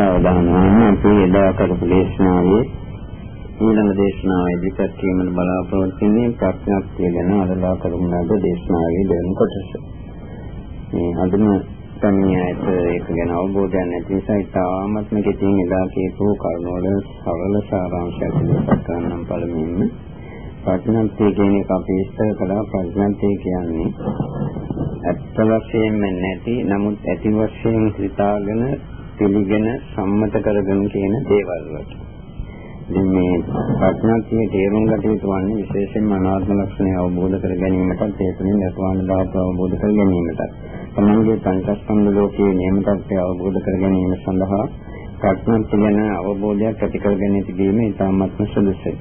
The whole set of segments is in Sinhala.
සාවධානවම අපි එදා කරපු දේශනාවේ ඊළඟ දේශනාව ඉදිරිපත් කිරීමට බලාපොරොත්තු වෙන්නේ ප්‍රඥාක්තිය ගැන අදලා කරමු ලද දේශනාවේ දෙවන කොටස. මේ අදම සම්මියයට ඒක ගැන අවබෝධයක් නැති නිසා ඉතාමත්ම කෙටියෙන් එදා කියපු කරුණවල සරල සාරාංශයක් ඉදිරිපත් කරන්නම් පළමුවෙන්ම ප්‍රඥාක්තිය කියන එක අපි ඉස්සර කළා ප්‍රඥාක්තිය කියන්නේ ඇත්ත වශයෙන්ම නැති නමුත් ඇති වශයෙන් හිතාගෙන පිළිගෙන සම්මත කරගෙන කියන දේවල් වලට. ඉතින් මේ ප්‍රඥාතිය තේරුම් ගත යුතු වන්නේ විශේෂයෙන්ම අනාත්ම ලක්ෂණය අවබෝධ කර ගැනීමටත් ඒ තුළින් නිර්වාණ ධාතුව අවබෝධ කර ගැනීමටත්. තමන්ගේ පංචස්කන්ධ ලෝකයේ නියම තත්ත්වය අවබෝධ කර ගැනීම සඳහා ප්‍රඥාතිය ගැන අවබෝධයක් ඇති කර ගැනීම තිබීම ඉතාමත්ම සුදුසුයි.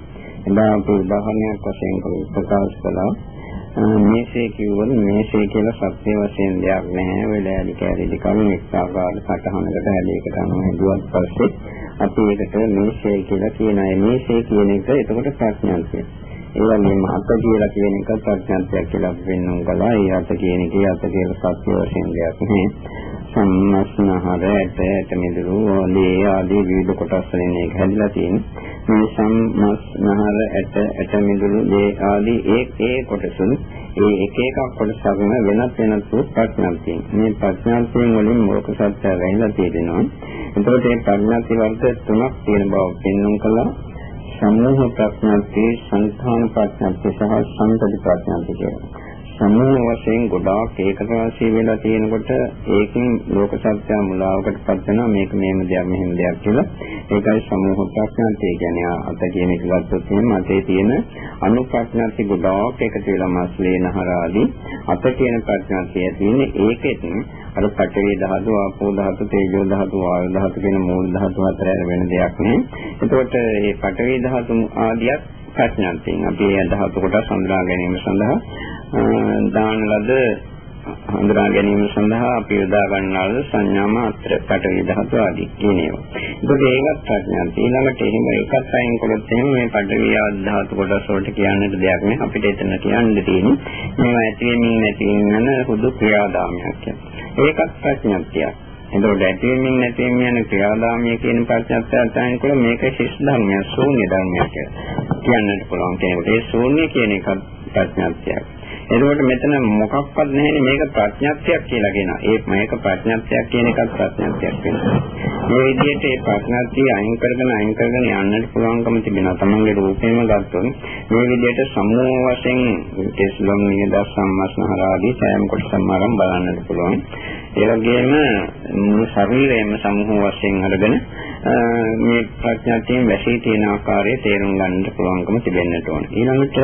එදා අපි උදාහරණයක් වශයෙන් ප්‍රකාශ කළා මේසේ කිව්වොත් මේසේ කියලා සත්‍ය වශයෙන් දෙයක් නැහැ. වෙලාවලි කැරිලි කරුණු එක්සාකාර සටහනකට හැලයකට අනුව හදුවත් පස්සේ අපි ඒකට මේසේ කියලා කියනවා. මේසේ කියන එක එතකොට ප්‍රඥාන්තය. ඒ වගේම අත කියලා කියන එක ප්‍රඥාන්තයක් කියලා අපි පෙන්වන්න කළා. ඒ අත කියන එකේ අත කියලා සත්‍ය වශයෙන් දෙයක් නැහැ. සම්මස්නහර ඇට ඇට මිදුළු ලේ ආදී විවිධ කොටස් වලින් ඒක හැදිලා තියෙනවා. මේ සම්මස්නහර ඇට ඇට මිදුළු ලේ ආදී ඒ ඒ කොටසුන් ඒ එක එකක් කොටස් අරගෙන වෙනත් වෙනත් වූ ප්‍රඥාන්තියෙන් මේ ප්‍රඥාන්තියෙන් වලින් මොකක් සත්‍ය වෙන්නලා තියෙනවා. එතකොට මේ ප්‍රඥාන්ති වර්ග තුනක් තියෙන බව පෙන්වන්න කළා. සම්මෝහ ප්‍රඥාන්ති, සංඛාන ප්‍රඥාන්ති සහ සංතති ප්‍රඥාන්ති කියලා. සමූහ වශයෙන් ගොඩාක් ඒකට වාසී වෙලා තියෙනකොට ඒකෙන් ලෝක සත්‍ය මුලාවකට පත් වෙනවා මේක මේම දෙයක් මෙහෙම දෙයක් කියලා. ඒකයි සමූහ ප්‍රඥාන්තය කියන්නේ අත කියන එක ගත්තොත් එහෙනම් අතේ තියෙන අනුප්‍රඥාන්ති ගොඩාක් එකතු වෙලා මාස්ලේ නහර ආදී අත කියන ප්‍රඥාන්තය තියෙන්නේ ඒකෙත් අර පඨවි ධාතු, ආපෝ ධාතු, තේජෝ ධාතු, වායු ධාතු කියන මූල ධාතු හතර වෙන දෙයක් නේ. එතකොට මේ පඨවි ධාතු ආදියත් ප්‍රඥාන්තයෙන් අපි ඒ ධාතු කොටස් හඳුනා ගැනීම සඳහා දාන ලද හඳුනා ගැනීම සඳහා අපි යොදා ගන්නා ලද සංඥා මාත්‍ර පටවි ධාතු ආදී කියන ඒවා. ඒකත් ඒකත් ප්‍රඥාන්ත. ඊළඟට එහෙම එකත් අයින් කළොත් එහෙම මේ පටවි ධාතු කොටස් වලට කියන්නට දෙයක් නෑ. අපිට එතන කියන්න තියෙන්නේ මේවා ඇති වෙමින් නැති වෙන හුදු ක්‍රියාදාමයක් ඒකත් ප්‍රඥාන්තයක්. එතකොට ඇතිවීමෙන් නැතිවීම යන ක්‍රියාදාමය කියන ප්‍රඥාත්යත් අයින්කොට මේක ශිෂ්ට ධර්මයක් ශූන්‍ය ධර්මයක් කියන්නට පුළුවන් කෙනෙකුට. ඒ ශූන්‍ය කියන එක ප්‍රඥාත්යක්. එතකොට මෙතන මොකක්වත් නැහැනේ මේක ප්‍රඥාත්යක් කියලා කියනවා. ඒ මේක ප්‍රඥාත්යක් කියන එකත් ප්‍රඥාත්යක් වෙනවා. මේ විදිහට ඒ ප්‍රඥාත්තිය අයින් කරගෙන අයින් කරගෙන යන්නට පුළුවන්කම තිබෙනවා. තමන්ගේ රූපේම ගත්තොත් මේ විදිහට සම්මෝහ වශයෙන් කෙස්ලොම් නියද සම්මස්නහර ආදී සෑම කොටසම ආරම් බලන්නට පුළුවන්. ඒ වගේම මුළු ශරීරයම සමූහ වශයෙන් අරගෙන මේ ප්‍රඥාතියෙන් වැසී තියෙන ආකාරය තේරුම් ගන්නට පුළුවන්කම තිබෙන්නට ඕන. ඊළඟට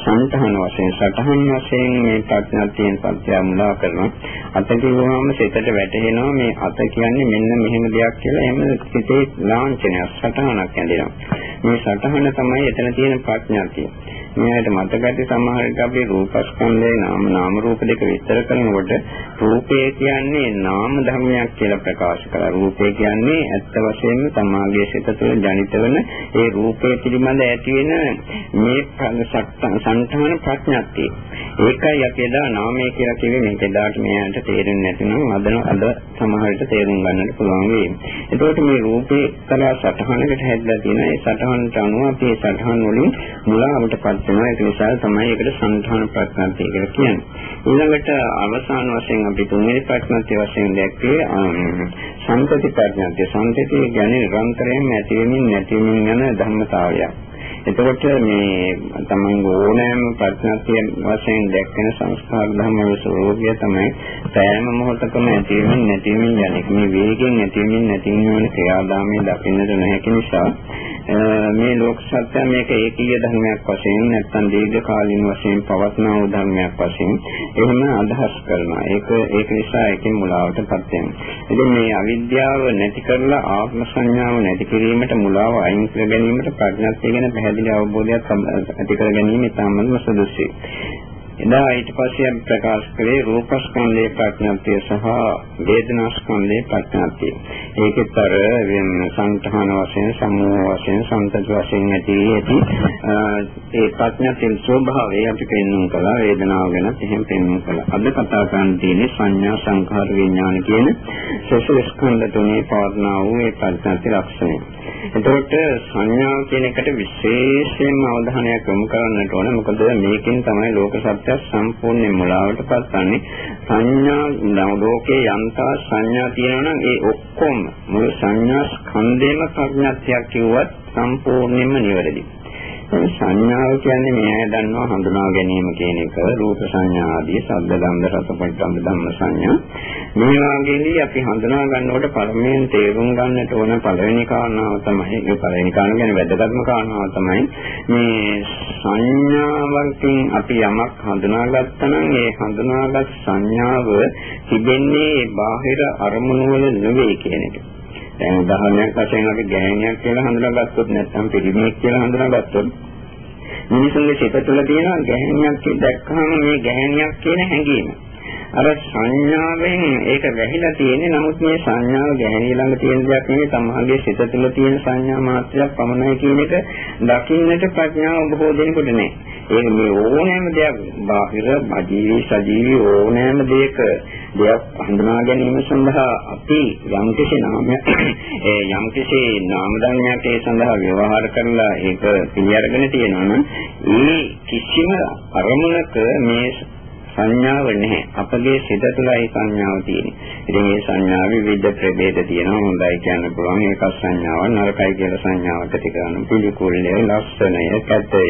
සංතහන වශයෙන් සතහන් වශයෙන් මේ ප්‍රඥාතියෙන් පත්‍ය මුලා කරනවා. අත කිව්වම සිතට වැටහෙනවා මේ අත කියන්නේ මෙන්න මෙහෙම දෙයක් කියලා එහෙම සිතේ ලාංඡනයක් සතහනක් ඇඳෙනවා. මේ සතහන තමයි එතන තියෙන ප්‍රඥාතිය. මෙයාට මතකයි සමහර විට අපි රූපස්කන්ධේ නාම නාම රූප දෙක විස්තර කරනකොට රූපය කියන්නේ නාම ධර්මයක් කියලා ප්‍රකාශ කරා. රූපය කියන්නේ ඇත්ත වශයෙන්ම සමාගයේ සිත තුළ ජනිත වෙන ඒ රූපය පිළිබඳ ඇති වෙන මේ සංඨාන ප්‍රඥාක්තිය. ඒකයි අපි එදා නාමය කියලා කිව්වේ මේක එදාට මෙයාට තේරෙන්නේ නැතිනම් අද අද සමහර විට තේරුම් ගන්නට පුළුවන් වෙයි. එතකොට මේ රූපේ කරා සටහනකට හැදලා තියෙන ඒ සටහනට අනුව අපි ඒ සටහන් වලින් මුලාවටපත් වෙනවා. ඒක නිසා තමයි ඒකට සංධාන ප්‍රඥාන්තිය කියලා කියන්නේ. ඊළඟට අවසාන වශයෙන් අපි තුන්වෙනි ප්‍රඥාන්තිය වශයෙන් දැක්කේ සංතති ප්‍රඥාන්තිය. සංතතිය කියන්නේ නිරන්තරයෙන්ම ඇතිවෙමින් නැතිවෙමින් යන ධර්මතාවයක්. එතකොට මේ තමන්ගේ ඕනෑම ප්‍රඥාතිය වශයෙන් දැක්කෙන සංස්කාර ධර්මයේ ස්වરૂපය තමයි සෑම මොහොතකම ඇතිවෙමින් නැතිවෙමින් යන්නේ. මේ වේගයෙන් ඇතිවෙමින් නැතිවෙමින් යන ක්‍රියාදාමයේ දකින්නට නොහැකි නිසා මේ ලෝක සත්‍ය මේක ඒකීය ධර්මයක් වශයෙන් නැත්නම් දීර්ඝ කාලින වශයෙන් පවත්නා වූ ධර්මයක් වශයෙන් එහෙම අදහස් කරනවා. ඒක ඒක නිසා ඒකෙන් මුලාවටපත් වෙනවා. ඉතින් මේ අවිද්‍යාව නැති කරලා ආත්ම සංඥාව නැති කිරීමට මුලාව අයින් කර ගැනීමට ප්‍රඥාත්ය ගැන පැහැදිලි අවබෝධයක් ඇති කර ගැනීම ඉතාමත්ම සුදුසුයි. එදා ඊට පස්සේ අපි ප්‍රකාශ කළේ රූපස්කන්ධයේ ප්‍රඥාප්තිය සහ වේදනාස්කන්ධයේ ප්‍රඥාප්තිය. ඒකෙත් අර වෙන සංඨාන වශයෙන් සමූහ වශයෙන් සංතති වශයෙන් ඇති ඇති ඒ ප්‍රඥාප්තියේ ස්වභාවය අපි පෙන්වන්න කළා වේදනාව ගැන එහෙම පෙන්වන්න කළා. අද කතා කරන්න තියෙන්නේ සංඥා සංඛාර විඥාන කියන සසල ස්කන්ධ තුනේ පවර්ණා වූ ඒ ප්‍රඥාප්ති ලක්ෂණය. එතකොට සංඥාව කියන එකට විශේෂයෙන්ම අවධානයක් යොමු කරන්නට ඕන. මොකද මේකෙන් තමයි ලෝක සත්‍ය සම්පූර්ණයෙන් මුලාවට පත්වන්නේ. සංඥා ලෝකේ යන්තා සංඥා තියෙනවා නම් ඒ ඔක්කොම මුළු සංඥා ස්කන්ධේම ප්‍රඥාත්යක් කිව්වත් සම්පූර්ණයෙන්ම නිවැරදියි. සංඥාව කියන්නේ මේ අය දන්නවා හඳුනා ගැනීම කියන එක රූප සංඥා ආදී ශබ්ද ගන්ධ රස පොට්ටම්බ ධම්ම සංඥා මේ වාගේදී අපි හඳුනා ගන්නකොට පළමුවෙන් තේරුම් ගන්නට ඕන පළවෙනි කාරණාව තමයි ඒ පළවෙනි කාරණාව කියන්නේ වැදගත්ම කාරණාව තමයි මේ සංඥාවකින් අපි යමක් හඳුනාගත්තා නම් ඒ හඳුනාගත් සංඥාව තිබෙන්නේ බාහිර අරමුණු වල නෙවෙයි කියන එක. දැන් උදාහරණයක් වශයෙන් අපි ගැහණියක් කියලා හඳුනාගත්තොත් නැත්නම් පිළිමයක් කියලා හඳුනාගත්තොත් මිනිසුන්ගේ සිත තුළ තියෙන ගැහණියක් දැක්කහම මේ ගැහණියක් කියන හැඟීම. අර සංඥාවෙන් ඒක වැහිලා තියෙන්නේ නමුත් මේ සංඥාව ගැහණිය ළඟ තියෙන දෙයක් නෙවෙයි තමහගේ සිත තුළ තියෙන සංඥා මාත්‍රයක් පමණයි කියන එක දකින්නට ප්‍රඥාව බොහෝ දෙනෙකුට නැහැ. ඒක මේ ඕනෑම දෙයක් බාහිර අජීවී සජීවී ඕනෑම දෙයක දෙයක් හඳුනා ගැනීම සඳහා අපි යම්කිසි නාමයක් ඒ යම්කිසි නාම ධර්මයක් ඒ සඳහා ව්‍යවහාර කරලා ඒක පිළිඅරගෙන තියෙනවා නම් ඒ කිසිම අරමුණක මේ සංඥාව නැහැ. අපගේ සිත තුළයි සංඥාව තියෙන්නේ. ඉතින් මේ සංඥාවේ විවිධ ප්‍රභේද තියෙනවා. හොඳයි කියන්න පුළුවන්. ඒක සංඥාව නරකයි කියලා සංඥාවට ටිකන පිළිකුල්ය, ලස්සනය, කැතය,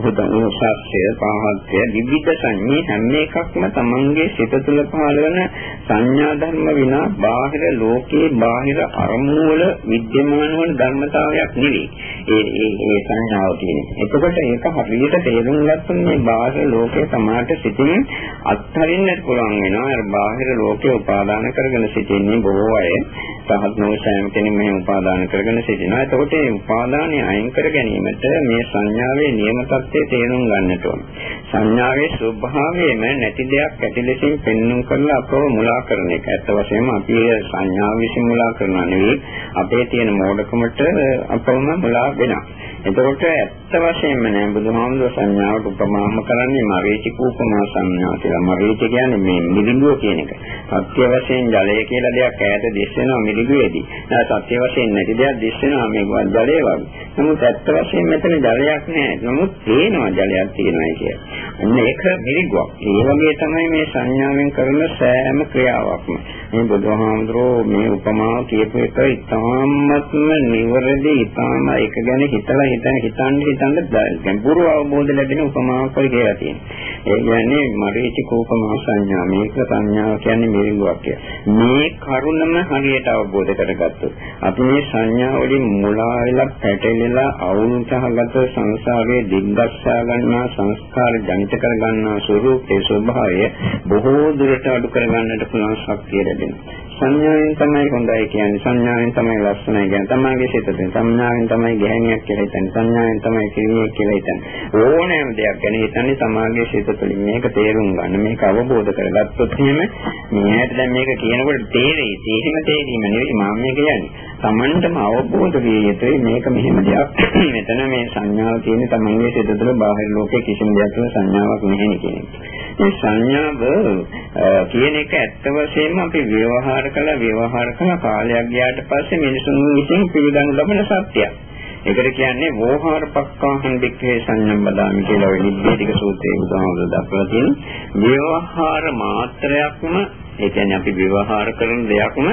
උදන් උසස්ය, පහත්ය, විවිධ සංඥා හැම එකක්ම තමන්ගේ සිත තුළ පහළ වෙන සංඥා ධර්ම විනා බාහිර ලෝකේ බාහිර අරමුණු වල විද්‍යමාන වන ධර්මතාවයක් නෙවෙයි. ඒ ඒ ඒ සංඥාව තියෙන්නේ. එතකොට ඒක හරියට තේරුම් ගත්තොත් මේ බාහිර ලෝකේ සමාට සිටින් අත්හරින්නට පුළුවන් වෙනවා. අර බාහිර ලෝකේ උපාදාන කරගෙන සිටින්නේ බොහෝ අය. සහත් නොසෑම කෙනෙක් මේ උපාදාන කරගෙන සිටිනවා. එතකොට මේ උපාදානය අයින් කර ගැනීමට මේ සංඥාවේ නියම තත්ත්වය තේරුම් ගන්නට ඕන. සංඥාවේ ස්වභාවයම නැති දෙයක් ඇති ලෙසින් පෙන්වන්න කරලා අපව මුලා කරන එක. ඇත්ත වශයෙන්ම අපි සංඥාව විසින් මුලා කරනවා නෙවෙයි අපේ තියෙන මෝඩකමට අපවම මුලා වෙනවා. එතකොට ඇත්ත වශයෙන්ම නෑ බුදුහාමුදුර සංඥාවට උපමාම කරන්නේ මරීචි කූපමා සංඥා කියලා. මරීචි කියන්නේ මේ මිරිඟුව කියන එක. සත්‍ය වශයෙන් ජලය කියලා දෙයක් ඈත දිස් වෙනවා මිරිඟුවේදී. නෑ සත්‍ය වශයෙන් නැති දෙයක් දිස් වෙනවා මේ ජලය වගේ. නමුත් ඇත්ත වශයෙන් මෙතන ජලයක් නෑ. නමුත් පේනවා ජලයක් තියෙනවා කියලා. අන්න ඒක මිරිඟුවක්. ඒ වගේ තමයි මේ සංඥාවෙන් කරන සෑම ක්‍රියාවක්ම. මේ බුදුහාමුදුරෝ මේ උපමාව කියපු එක ඉතාමත්ම නිවැරදි ඉතාම ඒක ගැන හිතලා හිතන හිතන්න හිතන්න ගැඹුරු අවබෝධ ලැබෙන උපමාවක් වගේ කියලා තියෙනවා. ඒ කියන්නේ මරීචි කෝපමා සංඥා මේක සංඥාව කියන්නේ මිරිඟුවක් කියලා. මේ කරුණම හරියට අවබෝධ කරගත්තොත් අපි මේ සංඥා වලින් මුලා වෙලා පැටලෙලා අවුල් සහගත සංසාරයේ දිග්ගස්සා ගන්නා සංස්කාර ජනිත කර ගන්නා ස්වરૂපේ ස්වභාවය බොහෝ දුරට අඩු කර ගන්නට පුළුවන් ශක්තිය ලැබෙනවා. සංඥාවෙන් තමයි හොඳයි කියන්නේ. සංඥාවෙන් තමයි ලස්සනයි කියන්නේ. තමයිගේ සිතෙන් සංඥාවෙන් තමයි ගැහණියක් කියලා හිතන්නේ. සංඥාවෙන් තමයි කිරියෙක් කියලා හිතන්නේ. ඕනෑම දෙයක් ගැන හිතන්නේ තමාගේ සිත තුළින්. මේක තේරුම් ගන්න. මේක අවබෝධ කරගත්තොත් එහෙම මෙයාට දැන් මේක කියනකොට තේරෙයි. තේරීම තේරීම නෙවෙයි මම මේ කියන්නේ. තමන්ටම අවබෝධ විය යුතුයි මේක මෙහෙම දෙයක්. මෙතන මේ සංඥාව තියෙන තමන්ගේ සිත තුළ බාහිර ලෝකයේ කිසිම දෙයක් තුළ සංඥාවක් නැහැ කියන එක මේ සංඥාව කියන එක ඇත්ත වශයෙන්ම අපි ව්‍යවහාර කළා. ව්‍යවහාර කළා කාලයක් ගියාට පස්සේ මිනිසුන් විසින් පිළිගනු ලබන සත්‍යයක්. ඒකට කියන්නේ වෝහාර පක්ඛාහං දික්ඛේ සංඥම් බදාමි කියලා ඔය නිබ්බේධික සූත්‍රයේ උදාහරණ දක්වලා තියෙන ව්‍යවහාර මාත්‍රයක්ම ඒ කියන්නේ අපි ව්‍යවහාර කරන දෙයක්ම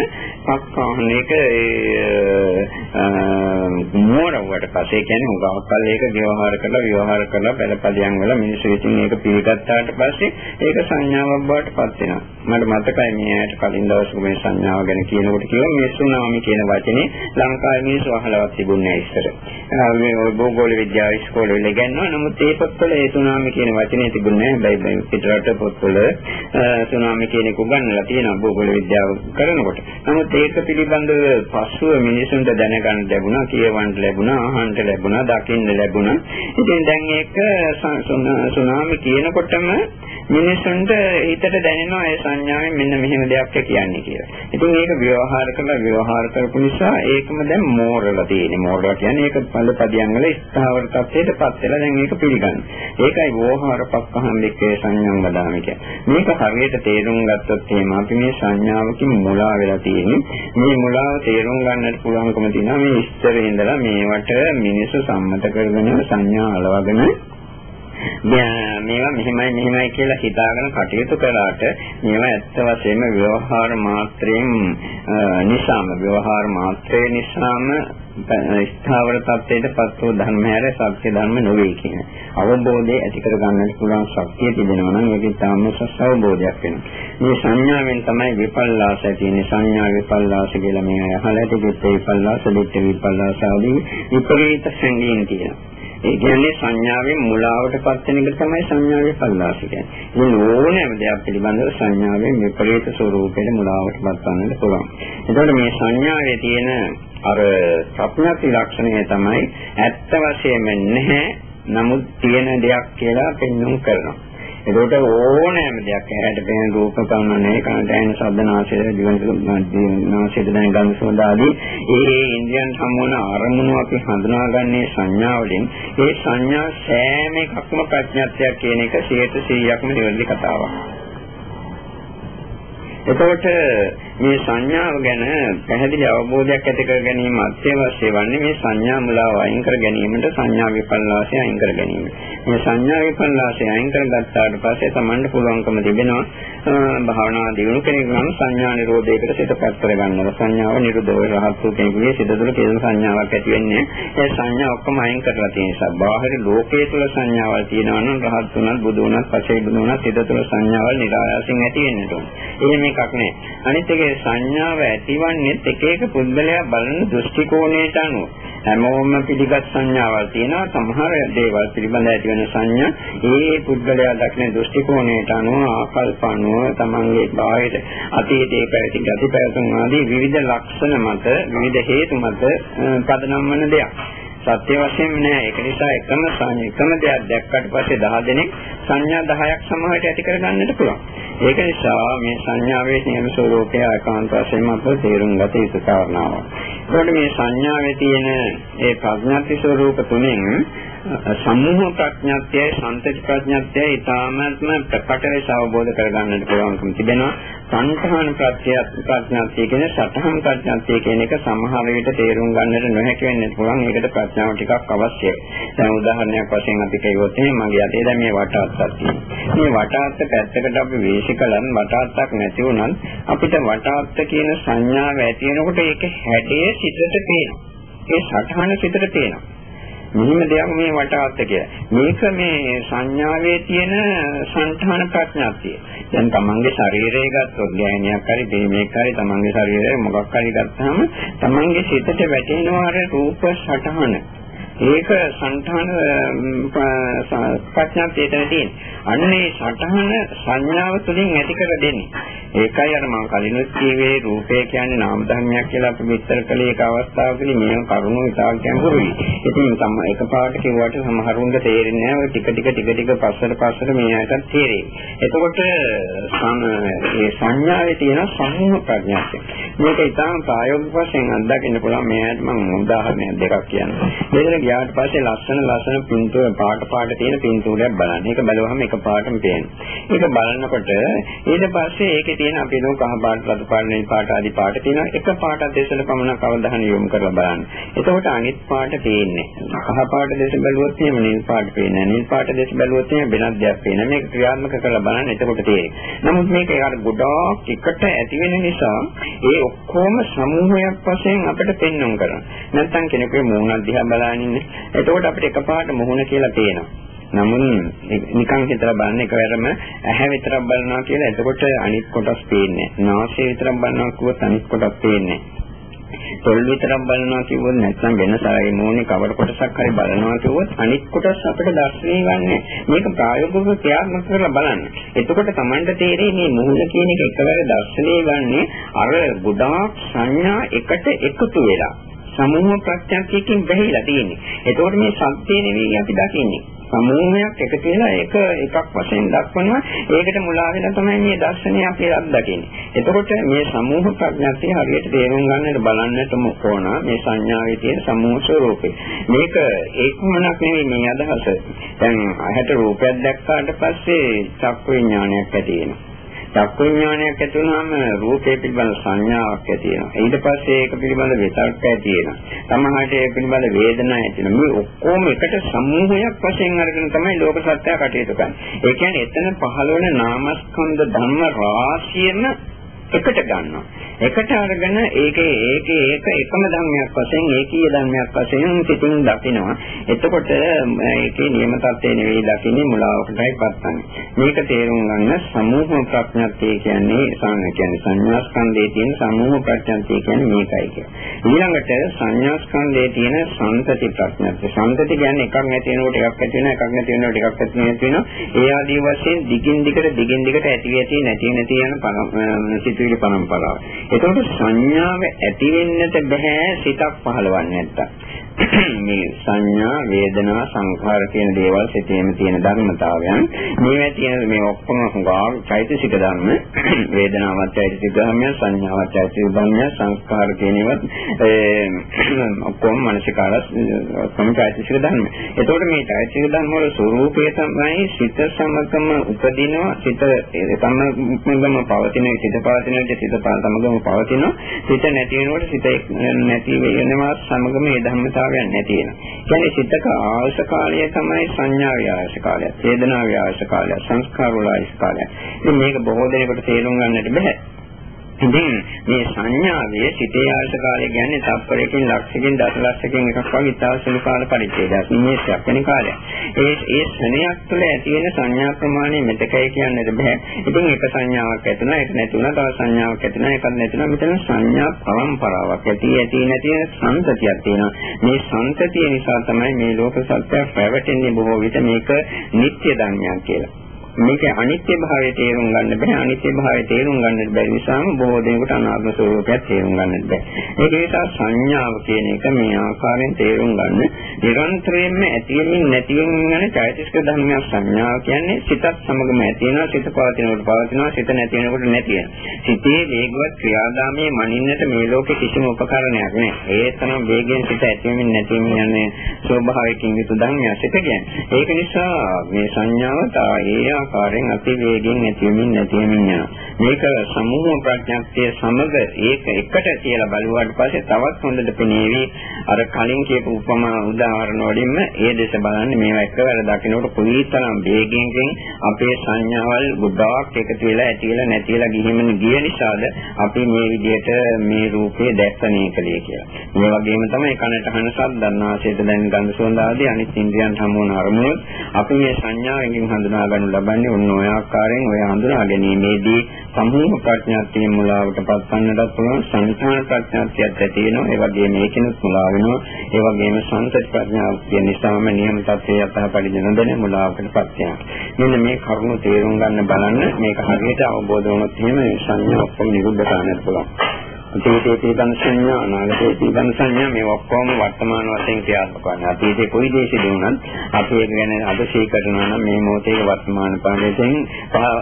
පක්ඛාහනයක මෝරවට පස්සේ කියන්නේ හුඟක් කල් ඒක ව්‍යවහාර කරලා ව්‍යවහාර කරලා පළපදියම් වල මිනිස්සු විසින් ඒක පිළිගත්තාට පස්සේ ඒක සංඥාවක් බවට පත් වෙනවා. මට මතකයි මේ ඇයට කලින් දවසක මේ සංඥාව ගැන කියනකොට කිව්වා මේ සුනාමි කියන වචනේ ලංකාවේ මිනිස්සු අහලවත් තිබුණේ නැහැ ඉස්සර. මේ භූගෝල විද්‍යාව ඉස්කෝලේ වල ඉගෙනනවා. නමුත් ඒ පොත්වල ඒ සුනාමි කියන වචනේ තිබුණේ නැහැ. හැබැයි පිටරට පොත්වල සුනාමි කියන එක උගන්වලා තියෙනවා භූගෝල විද්‍යාව කරනකොට. නමුත් ඒක පිළිබඳව පසුව මිනිසුන්ට දැනගන්න ලැබුණා කියවන්න බලන්න ලැබුණා, අහන්න ලැබුණා, දකින්න ලැබුණා. ඉතින් දැන් ඒක සුනාමි කියනකොටම මිනිසුන්ට හිතට දැනෙනවා ඒ සංඥාවෙන් මෙන්න මෙහෙම දෙයක් කියන්නේ කියලා. ඉතින් ඒක ව්‍යවහාර කරලා ව්‍යවහාර කරපු නිසා ඒකම දැන් මෝරලා තියෙන්නේ. මෝරලා කියන්නේ ඒක පළපදියන් වල ස්ථාවර තත්ත්වයටපත් වෙලා දැන් ඒක පිළිගන්නේ. ඒකයි වෝහාර පක්ඛහම්බිකේ සංඥාන් වදාමි කියන්නේ. මේක හරියට තේරුම් ගත්තොත් එහෙම අපි මේ සංඥාවකින් මුලා වෙලා තියෙන්නේ. මේ මුලාව තේරුම් ගන්නට පුළුවන්කම තියෙනවා මේ ඉස්තර ඉඳලා මේවට මිනිස්සු සම්මත කරගෙන සංඥා අලවගෙන මේවා මෙහෙමයි මෙහෙමයි කියලා හිතාගෙන කටයුතු කළාට මේවා ඇත්ත වශයෙන්ම ව්‍යවහාර මාත්‍රයෙන් නිසාම ව්‍යවහාර මාත්‍රේ නිසාම ස්ථාවර තත්ත්වයට පත්ව ධර්ම හැර සත්‍ය ධර්ම නොවේ කියන අවබෝධය ඇති කර ගන්නට පුළුවන් ශක්තිය තිබෙනවා නම් ඒක තාම සසවබෝධයක් වෙනවා. මේ සංඥාවෙන් තමයි විපල්ලාස ඇති වෙන්නේ සංඥා විපල්ලාස කියලා මේ අහලා තිබෙත් විපල්ලාස, දෙත් විපල්ලාස ආදී විපරීත සංගීන් තියෙනවා. ඒ කියන්නේ සංඥාවෙන් මුලාවට පත් වෙන එක තමයි සංඥාවේ පල්ලාස කියන්නේ. මේ ඕනෑම දෙයක් පිළිබඳව සංඥාවෙන් විපරීත ස්වરૂපයට මුලාවට පත් වන්නට පුළුවන්. එතකොට මේ සංඥාවේ තියෙන අර ප්‍රඥාති ලක්ෂණය තමයි ඇත්ත වශයෙන්ම නැහැ නමුත් තියෙන දෙයක් කියලා පෙන්වුම් කරනවා. ඒකට ඕනෑම දෙයක් ඇහැට පෙනෙන රූප කන්නනේ කනට ඇහෙන ශබ්ද නාසය දිවට නාසයට දැනෙන ගඳ සුවඳ ආදී ඒ ඉන්ද්‍රියන් සම්මෝන අරමුණු අපි හඳුනාගන්නේ සංඥා වලින් ඒ සංඥා සෑම එකක්ම ප්‍රඥාත්යක් කියන එක 100%ක්ම නිවැරදි කතාවක්. එතකොට මේ සංඥාව ගැන පැහැදිලි අවබෝධයක් ඇති කර ගැනීම අත්‍යවශ්‍ය වන්නේ මේ සංඥා මුලාව අයින් කර ගැනීමට සංඥා විපල්ලාසය අයින් කර ගැනීම. මේ සංඥා විපල්ලාසය අයින් කරගත්තාට පස්සේ Tamanට පුළුවන්කම තිබෙනවා භාවනා දියුණු කෙනෙක් නම් සංඥා නිරෝධයකට සිතපත් කර ගන්නවා. සංඥාව නිරුද්ධ වෙ රහත් වූ කෙනෙකුගේ සිත තුළ කිසිම සංඥාවක් ඇති වෙන්නේ නැහැ. ඒ සංඥා ඔක්කොම අයින් කරලා තියෙන නිසා බාහිර ලෝකයේ තුල සංඥාවල් තියෙනවා නම් රහත් වුණත් බුදු වුණත් පසේ බුදු වුණත් සිත තුළ සංඥාවල් නිරායාසයෙන් ඇති වෙන්නට ඕනේ. එහෙම එකක් නෑ. අනිත් එකේ සංඥාව ඇතිවන්නේ එක එක පුද්ගලයා බලන දෘෂ්ටි කෝණයට අනුව. හැමෝම පිළිගත් සංඥාවල් තියෙනවා. සමහර දේවල් පිළිබඳ ඇතිවන සංඥා ඒ පුද්ගලයා දක්න දෘෂ්ටි කෝණයට අනුව ආකල්ප අනුව තමන්ගේ බාහිර අතීතයේ පැවති ගති පැවතුම් ආදී විවිධ ලක්ෂණ මත විවිධ හේතු මත පදනම් වන දෙයක්. සත්‍ය වශයෙන්ම නෑ. ඒක නිසා එකම එකම දෙයක් දැක්කට පස්සේ 10 දෙනෙක් සංඥා 10ක් සමහරට ඇති කරගන්නට පුළුවන්. ඒක නිසා මේ සංඥාවේ නියම ස්වરૂපය ඒකාන්ත වශයෙන්ම අප තේරුම් ගත යුතු කාරණාවක්. ඒකට මේ සංඥාවේ තියෙන ඒ ප්‍රඥාති ස්වરૂප තුනෙන් සම්මෝහ ප්‍රඥාත්‍යය සම්තති ප්‍රඥාත්‍යය ඊටාත්ම ප්‍රකට ලෙස අවබෝධ කරගන්නට පුළුවන්කම තිබෙනවා. සංඛාන ප්‍රඥාත්‍යය කියන සතහන් ප්‍රඥාත්‍යය කියන එක සමහර විට තේරුම් ගන්නට නොහැකි වෙන්න පුළුවන්. ඒකට ප්‍රඥාව ටිකක් අවශ්‍යයි. දැන් උදාහරණයක් වශයෙන් අපි කියවොත් එහෙනම් මගේ අතේ දැන් මේ වටාත්තක් තියෙනවා. මේ වටාත්ත පැත්තකට අපි වේශිකලන් වටාත්තක් නැති වුණත් අපිට වටාත්ත කියන සංඥාව ඇති වෙනකොට ඒක හැඩය සිතට පේනවා. ඒ සතහන සිතට පේනවා. මෙහිම දෙයක් මේ වටාත්ත කියලා. මේක මේ සංඥාවේ තියෙන සංඨාන ප්‍රඥාප්තිය. දැන් තමන්ගේ ශරීරය ගත්තොත් ගෑණියක් හරි දෙමෙක් හරි තමන්ගේ ශරීරය මොකක් හරි ගත්තාම තමන්ගේ සිතට වැටෙනවා අර රූප සටහන. ඒක సంతාන ප්‍රඥාප්තියට තියෙන. අන්නේ සටහන සංඥාව තුළින් ඇති කර දෙන්නේ. ඒකයි අර මම කලිනුත් කියවේ රූපය කියන්නේ නාම ධර්මයක් කියලා අපි විස්තර කළේ ඒක අවස්ථාවකදී මේ කරුණු විතාල ගැඹුරුයි. ඉතින් සම එකපාරට කිව්වට සමහරුන්ට තේරෙන්නේ නැහැ. ඔය ටික ටික ටික ටික පස්සට පස්සට මේ අයටත් තේරෙයි. එතකොට මේ සංඥාවේ තියෙන සම්මුහ ප්‍රඥාවක්. මේක ඉතාම ප්‍රායෝගික වශයෙන් අත්දකින්න පුළුවන්. මේ ඇයිද මම උදාහරණ දෙකක් කියන්නම්. මෙතන ගියාට පස්සේ ලස්සන ලස්සන පින්තූර පාට පාට තියෙන පින්තූරයක් බලන්න. ඒක බලුවහම එකපාරටම පේනවා. ඒක බලනකොට ඊට පස්සේ ඒකේ තියෙන අපි නෝ කහ පාට රතු පාට නිල් පාට ආදී පාට තියෙනවා. එක පාටක් දෙසල පමණක් අවධානය යොමු කරලා බලන්න. එතකොට අනිත් පාට පේන්නේ. කහ පාට දෙස බැලුවොත් එහෙම නිල් පාට පේන්නේ. නිල් පාට දෙස බැලුවොත් එහෙම වෙනත් දෙයක් පේනවා. මේක ක්‍රියාත්මක කරලා බලන්න එතකොට තේරෙයි. නමුත් මේක අර ගොඩාක් එකට ඇති වෙන නිසා ඒ ඔක්කොම සමූහයක් වශයෙන් අපිට පෙන්වන්න කරනවා. නැත්තම් කෙනෙකුගේ මූණ දිහා ඕනේ. එතකොට අපිට එකපාරට මොහොන කියලා තේනවා. නමුත් නිකන් හිතලා බලන එකවරම ඇහැ විතරක් බලනවා කියලා එතකොට අනිත් කොටස් පේන්නේ නැහැ. නාසය විතරක් බලනවා කිව්වොත් අනිත් කොටස් පේන්නේ නැහැ. තොල් විතරක් බලනවා කිව්වොත් නැත්නම් වෙන සාරේ මොනේ කවර කොටසක් හරි බලනවා කිව්වොත් අනිත් කොටස් අපිට දැක්නේ ගන්නෑ. මේක ප්‍රායෝගිකව ප්‍රයත්න කරලා බලන්න. එතකොට Tamanට තේරෙන්නේ මේ මොහොත කියන එක එකවර දැක්නේ ගන්නේ අර ගොඩාක් සංඥා එකට එකතු වෙලා සමූහ ප්‍රත්‍යක්ෂයෙන් බැහැලා තියෙන්නේ. එතකොට මේ සත්‍ය නෙවෙයි අපි දකින්නේ. සමූහයක් එකතු වෙලා ඒක එකක් වශයෙන් දක්වනවා ඒකට මුලා වෙලා තමයි මේ දර්ශනය අපි අත්දකින්නේ. එතකොට මේ සමූහ ප්‍රඥාතිය හරියට තේරුම් ගන්නට බලන්නට ඕන මේ සංඥාවේ තියෙන සමූහ ස්වરૂපේ. මේක ඒකමනක් නෙවෙයි මේ අදහස. දැන් ඇහැට රූපයක් දැක්කාට පස්සේ චක්ක විඥානයක් ඇති වෙනවා. චක්කු විඥානයක් ඇති වුනහම රූපේ පිළිබඳ සංඥාවක් ඇති වෙනවා. ඊට පස්සේ ඒක පිළිබඳ විතර්ක ඇති වෙනවා. සමහරට ඒ පිළිබඳ වේදනා ඇති වෙනවා. මේ ඔක්කොම එකට සමූහයක් වශයෙන් අරගෙන තමයි ලෝක සත්‍යය කටයුතු කරන්නේ. ඒ කියන්නේ එතන පහළ වෙන නාමස්කන්ධ ධර්ම රාශියම එකට ගන්නවා. එකට අරගෙන ඒකේ ඒකේ ඒක එකම ධර්මයක් වශයෙන් ඒකීය ධර්මයක් වශයෙන් සිතින් දකිනවා. එතකොට ඒකේ නියම තත්ත්වය නෙවෙයි දකින්නේ මුලාවකටයි පත්වන්නේ. මේක තේරුම් ගන්න සමූහ ප්‍රඥාත්ය කියන්නේ සංඥා කියන්නේ සංඥා ස්කන්ධයේ තියෙන සමූහ ප්‍රඥාත්ය කියන්නේ මේකයි කියන්නේ. ඊළඟට සංඥා ස්කන්ධයේ තියෙන සංතති ප්‍රඥාත්ය. සංතති කියන්නේ එකක් නැති වෙනකොට එකක් ඇති වෙනවා, එකක් නැති වෙනකොට එකක් ඇති වෙනවා. ඒ ආදී වශයෙන් දිගින් දිගට දිගින් දිගට ඇති ඇති නැති නැති යන සිතුවිලි පරම්පරාව. එතකොට සංඥාව ඇති වෙන්නට බෑ සිතක් පහළවන්නේ නැත්තම්. මේ සංඥා වේදනා සංඛාර කියන දේවල් සිතේම තියෙන ධර්මතාවයන්. මේවා තියෙන මේ ඔක්කොම හුඟා චෛතසික ධර්ම. වේදනාවත් චෛතසික ධර්මයන් සංඥාවත් චෛතසික ධර්මයන් සංස්කාර කියන ඒවා ඔක්කොම මානසිකාරස් ඔක්කොම චෛතසික ධර්ම. එතකොට මේ චෛතසික ධර්ම වල ස්වરૂපය තමයි සිත සමගම උපදිනවා සිත සමගම පවතින සිත පවතින සිත සමගම පවතිනවා. සිත නැති වෙනකොට සිත නැති වෙනවා සමගම මේ ධර්මතාව ස්වභාවයක් නැති වෙනවා. කියන්නේ සිතක ආවශ්‍ය කාලය තමයි සංඥාවේ ආවශ්‍ය කාලය, වේදනාවේ ආවශ්‍ය කාලය, සංස්කාර වල ආවශ්‍ය කාලය. ඉතින් මේක බොහෝ දෙනෙකුට තේරුම් ගන්නට බෑ. ඉතින් මේ සංඥාවේ සිතේ ආයත කාලය කියන්නේ තත්පරයකින් ලක්ෂකින් දසලක්ෂකින් එකක් වගේ ඉතාලසුළු කාල පරිච්ඡේදයක් නිමේෂයක් වෙන කාලයක්. ඒ ඒ ශරණයක් තුළ ඇති වෙන සංඥා ප්‍රමාණය මෙතකයි කියන්නට බෑ. ඉතින් එක සංඥාවක් ඇතුණා ඒක නැතුණා තව සංඥාවක් ඇතුණා ඒකත් නැතුණා මෙතන සංඥා පරම්පරාවක් ඇති ඇති නැති සංතතියක් තියෙනවා. මේ සංතතිය නිසා තමයි මේ ලෝක සත්‍යය පැවැටෙන්නේ බොහෝ විට මේක නිත්‍ය ධර්මයක් කියලා. මේක අනිත්‍ය භාවය තේරුම් ගන්න බෑ. අනිත්‍ය භාවය තේරුම් ගන්නට බැරි නිසාම බොහෝ දෙනෙකුට අනාත්ම ස්වરૂපයක් තේරුම් ගන්නට බෑ. ඒක නිසා සංඥාව කියන එක මේ ආකාරයෙන් තේරුම් ගන්න නිරන්තරයෙන්ම ඇතිවෙමින් නැතිවෙමින් යන චෛතසික ධර්මයක් සංඥාව කියන්නේ සිතත් සමගම ඇති වෙනවා. සිත පවතිනකොට පවතිනවා. සිත නැති වෙනකොට නැති වෙනවා. සිතේ වේගවත් ක්‍රියාදාමයේ මනින්නට මේ ලෝකේ කිසිම උපකරණයක් නෑ. ඒ තරම් වේගයෙන් සිත ඇතිවෙමින් නැතිවෙමින් යන ස්වභාවයකින් යුතු ධර්මයක් සිත කියන්නේ. ඒක නිසා මේ සංඥාව තා ඒ ආකාරයෙන් අති වේගෙන් ඇතිවෙමින් නැතිවෙමින් යනවා. මේක සමූහ ප්‍රඥාක්තිය සමග ඒක එකට කියලා බලුවාට පස්සේ තවත් හොඳට පෙනේවි අර කලින් කියපු උපමා උදාහරණ වලින්ම ඒ දෙස බලන්නේ මේවා එකවර දකින්නකොට කොයිතරම් වේගයෙන් අපේ සංඥාවල් ගොඩාක් එකතු වෙලා ඇති වෙලා නැති වෙලා ගිහින් ගිය නිසාද අපි මේ විදිහට මේ රූපේ දැක්කනේ කලේ කියලා. මේ වගේම තමයි කනට අහන ශබ්ද අන්නාසයට දැන් ගන්ධ සුවඳ ආදී අනිත් ඉන්ද්‍රියන් හමුවන අරමුණු අපි මේ සංඥාවෙන් හඳුනා ගන්න ලබන්නේ කරන්නේ ඔන්න ඔය ආකාරයෙන් ඔය හඳුනා ගැනීමේදී සමූහ ප්‍රඥාත්තිය මුලාවට පත්වන්නටත් පුළුවන් සංස්කාර ප්‍රඥාත්තියත් ඇති වෙනවා. ඒ වගේම මේකිනුත් මුලා වෙනවා. ඒ වගේම සංසත් ප්‍රඥාත්තිය නිසාම නියම තත්ත්වයේ අතහපඩි නොදෙන මුලාවකට පත් වෙනවා. මෙන්න මේ කරුණු තේරුම් ගන්න බලන්න මේක හරියට අවබෝධ වුණොත් එහෙම සංඥා ඔක්කොම නිරුද්ධ කරන්නත් පුළුවන්. අතීතයේ තිබෙන සංඥා අනාගතයේ තිබෙන සංඥා මේ ඔක්කොම වර්තමාන වශයෙන් ක්‍රියාත්මක වෙනවා. අතීතයේ කොයි දේ සිදු වුණත් අපි ඒක ගැන අද සීකරනවා නම් මේ මොහොතේ වර්තමාන පාඩයෙන්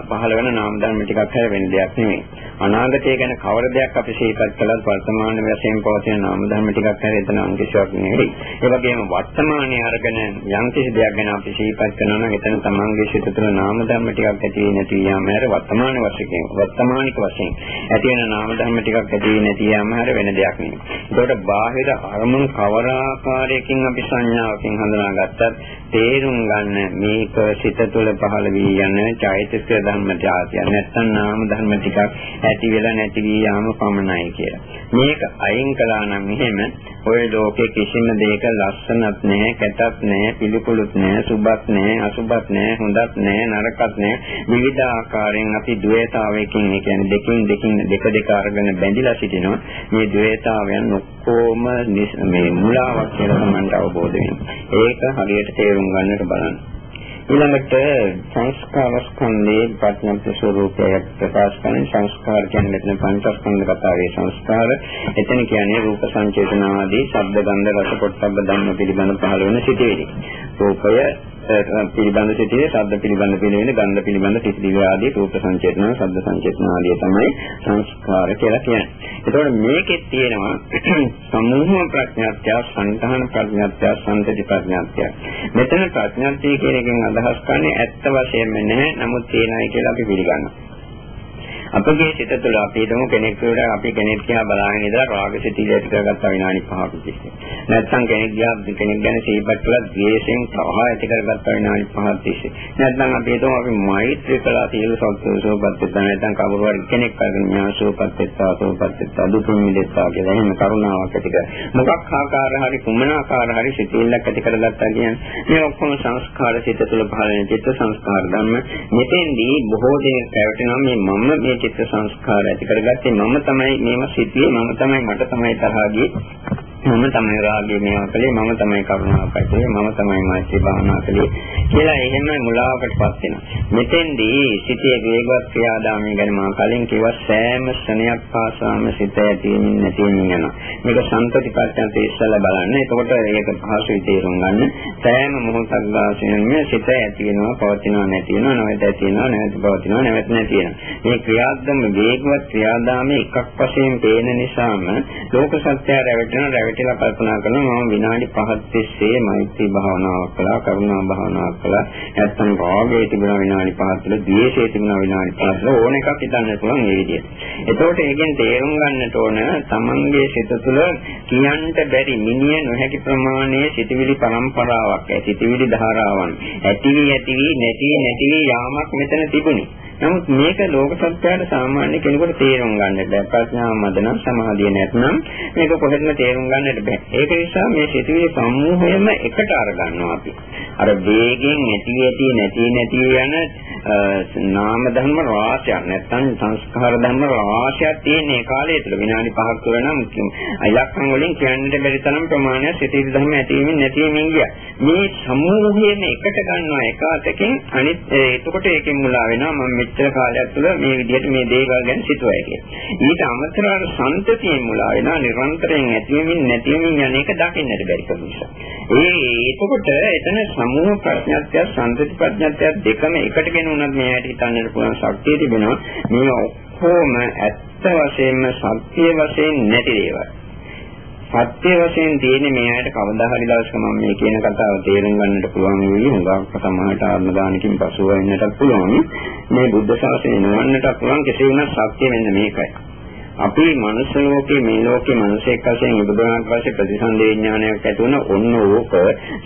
පහළ වෙන නාම ධර්ම ටිකක් හැර වෙන දෙයක් නෙමෙයි. අනාගතය ගැන කවර දෙයක් අපි සිහිපත් කළත් වර්තමාන වශයෙන් පවතින නාම ධර්ම ටිකක් හැර එතන අංකිෂයක් නෙවෙයි. ඒ වගේම වර්තමානයේ අරගෙන යම් කිසි දෙයක් ගැන අපි සිහිපත් කරනවා නම් එතන තමන්ගේ සිත තුළ නාම ධර්ම ටිකක් ඇති නැති යාම හැර වර්තමාන වශයෙන් වර්තමානික වශයෙන් ඇති වෙන නාම ධර්ම ටිකක් ඇති නැති යාම හැර වෙන දෙයක් නෙවෙයි. ඒකට බාහිර අරමුණු කවර ආකාරයකින් අපි සංඥාවකින් හඳුනාගත්තත් තේරුම් ගන්න මේක සිත තුළ පහළ වී යන චෛතසික ධර්ම ධාතිය නැත්නම් නාම ධර්ම ටිකක් ඇති වෙලා නැති වී යාම පමණයි කියලා. මේක අයින් කළා නම් එහෙම ඔය ලෝකේ කිසිම දෙයක ලස්සනක් නැහැ, කැතක් නැහැ, පිළිකුලුත් නැහැ, සුබක් නැහැ, අසුබක් නැහැ, හොඳක් නැහැ, නරකක් නැහැ. විවිධ ආකාරයෙන් අපි ද්වේතාවයකින් ඒ කියන්නේ දෙකින් දෙකින් දෙක දෙක අරගෙන බැඳිලා සිටිනවා. මේ ද්වේතාවයන් ඔක්කොම මේ මුලාවක් කියලා තමයි අවබෝධ වෙන්නේ. ඒක හරියට තේරුම් ගන්නට බලන්න. ඊළඟට සංස්කාර ස්කන්ධයේ ප්‍රඥප්ති ස්වરૂපයක් ප්‍රකාශ කරන සංස්කාර කියන්නේ මෙතන පංචස්කන්ධ කතාවේ සංස්කාර. එතන කියන්නේ රූප සංචේතන ආදී ශබ්ද ගන්ධ රස පොට්ටබ්බ ධම්ම පිළිබඳ පහළ වෙන සිටිවිලි. රූපය පිළිබඳ සිටියේ ශබ්ද පිළිබඳ පිළිවෙල ගන්ධ පිළිබඳ සිටිවිලි ආදී රූප සංචේතන ශබ්ද සංචේතන ආදී තමයි සංස්කාර කියලා කියන්නේ. ඒතකොට මේකෙත් තියෙනවා සමූහ ප්‍රඥාත්‍ය, සංතහන ප්‍රඥාත්‍ය, සම්පති ප්‍රඥාත්‍ය. මෙතන ප්‍රඥාත්‍ය කියන එකෙන් අදහස් කරන්නේ ඇත්ත වශයෙන්ම නැහැ. නමුත් තියෙනයි කියලා අපි පිළිගන්නවා. අපගේ සිත තුළ අපි හිතමු කෙනෙක් වල අපි කෙනෙක් දිහා බලාගෙන ඉඳලා රාග සිතිවිලි ඇති කරගත්තා විනාඩි 5ක තිස්සේ. නැත්නම් කෙනෙක් දිහා කෙනෙක් ගැන සිහිපත් කළා ද්වේෂයෙන් තරහ ඇති කරගත්තා විනාඩි 5ක තිස්සේ. නැත්නම් අපි හිතමු අපි මෛත්‍රී කළා සියලු සත්ත්වෝසෝපත් වෙනවා නැත්නම් කවුරු හරි කෙනෙක් අරගෙන ඥාසෝපත් වෙත්තා සෝපත් වෙත්තා දුකින් මිදෙත්තා කියලා එහෙම කරුණාවක් ඇති කර. මොකක් ආකාර හරි කුමන ආකාර හරි සිතිවිල්ලක් ඇති කරගත්තා කියන්නේ මේ ඔක්කොම සංස්කාර සිත තුළ පහළ වෙන චිත්ත සංස්කාර ධර්ම. මෙතෙන්දී බොහෝ දෙනෙක් පැවටෙනවා මේ මම මේ චිත්ත සංස්කාර ඇති කරගත්තේ මම තමයි මේව සිටියේ මම තමයි මට තමයි තරහ ගියේ. මම තමයි රාගය මේවා කළේ මම තමයි කරුණාව කළේ මම තමයි මාත්‍ය භාවනා කළේ කියලා එහෙම මුලාවකටපත් වෙනවා. මෙතෙන්දී සිතේ වේගවත් ක්‍රියාදාමය ගැන මම කලින් කිව්වා සෑම ක්ෂණයක් පාසාම සිත ඇතිවෙමින් නැතිවෙමින් යනවා. මේක සම්පතිපත්තන්ට ඉස්සලා බලන්න. එතකොට ඒක පහසුයි තේරුම් ගන්න. සෑම මොහොතක් ගාසියෙම සිත ඇති වෙනවා, පවතිනවා, නැති වෙනවා, නැවත ඇති වෙනවා, නැවත පවතිනවා, නැවත නැති වෙනවා. මේ ක්‍රියාත්මක වේගවත් ක්‍රියාදාමයේ එකක් වශයෙන් පේන නිසාම ලෝක සත්‍යය රැවටෙනවා කියලා කල්පනා කරනවා මම විනාඩි 5ක් තිස්සේ මෛත්‍රී භාවනාවක් කළා කරුණා භාවනාවක් කළා නැත්නම් රාගයේ තිබුණා විනාඩි 5ක් තුළ ද්වේෂයේ තිබුණා විනාඩි 5ක් තුළ ඕන එකක් හිතන්න පුළුවන් මේ විදිහට. එතකොට ඒකෙන් තේරුම් ගන්නට ඕන තමන්ගේ සිත තුළ කියන්න බැරි මිනිය නොහැකි ප්‍රමාණයේ සිතවිලි පරම්පරාවක් සිතවිලි ධාරාවන් ඇතිවි ඇතිවි නැති නැති යාමක් මෙතන තිබුණේ. නමුත් මේක ලෝක සත්‍යයට සාමාන්‍ය කෙනෙකුට තේරුම් ගන්නට බැහැ. ප්‍රඥාව මත නම් සමාධිය නැත්නම් මේක කොහෙත්ම තේරුම් ගන්නට බැහැ. ඒක නිසා මේ සිතුවේ සමූහයම එකට අරගන්නවා අපි. අර වේගෙන් නැති ඇති නැති නැති යන නාම ධර්ම රාශියක් නැත්නම් සංස්කාර ධර්ම රාශියක් තියෙන ඒ කාලය තුළ විනාඩි 5ක් තුළ නම් ඉලක්කම් වලින් කියන්නට බැරි තරම් ප්‍රමාණයක් සිතේ ධර්ම ඇතිවීමෙන් නැතිවීමෙන් ගියා. මේ සමූහයේම එකට ගන්නවා එක අතකින් අනිත් එතකොට ඒකෙන් මුලා වෙනවා මම මෙච්චර කාලයක් තුළ මේ විදිහට මේ දේවල් ගැන සිතුවයි කියලා. ඊට අමතරව සම්තතියෙන් මුලා වෙනවා නිරන්තරයෙන් ඇතිවීමෙන් නැතිවීමෙන් යන එක දකින්නට බැරි නිසා. ඒ එතකොට එතන සමූහ ප්‍රඥාත්‍ය සම්තති ප්‍රඥාත්‍ය දෙකම එකට ගෙන උනත් මෙයාට හිතන්නට පුළුවන් ශක්තිය තිබෙනවා. මේ ඔක්කොම ඇත්ත වශයෙන්ම සත්‍ය වශයෙන් නැති දේවල්. සත්‍ය වශයෙන් තියෙන මෙයාට කවදා හරි දවසක මම මේ කියන කතාව තේරුම් ගන්නට පුළුවන් වෙයි. හුඟක් සමාහට ආත්ම දානකින් පසුව වෙන්නට පුළුවන්. මේ බුද්ධ ශාසනය නවන්නට පුළුවන් කෙසේ වුණත් සත්‍ය මෙන්න මේකයි. අපි මනුස්ස ලෝකේ මේ ලෝකේ මිනිසෙක් වශයෙන් ඉබදුනාට පස්සේ ප්‍රතිසන්දේ ඥානයක් ඇති වුණ ඔන්න ඕක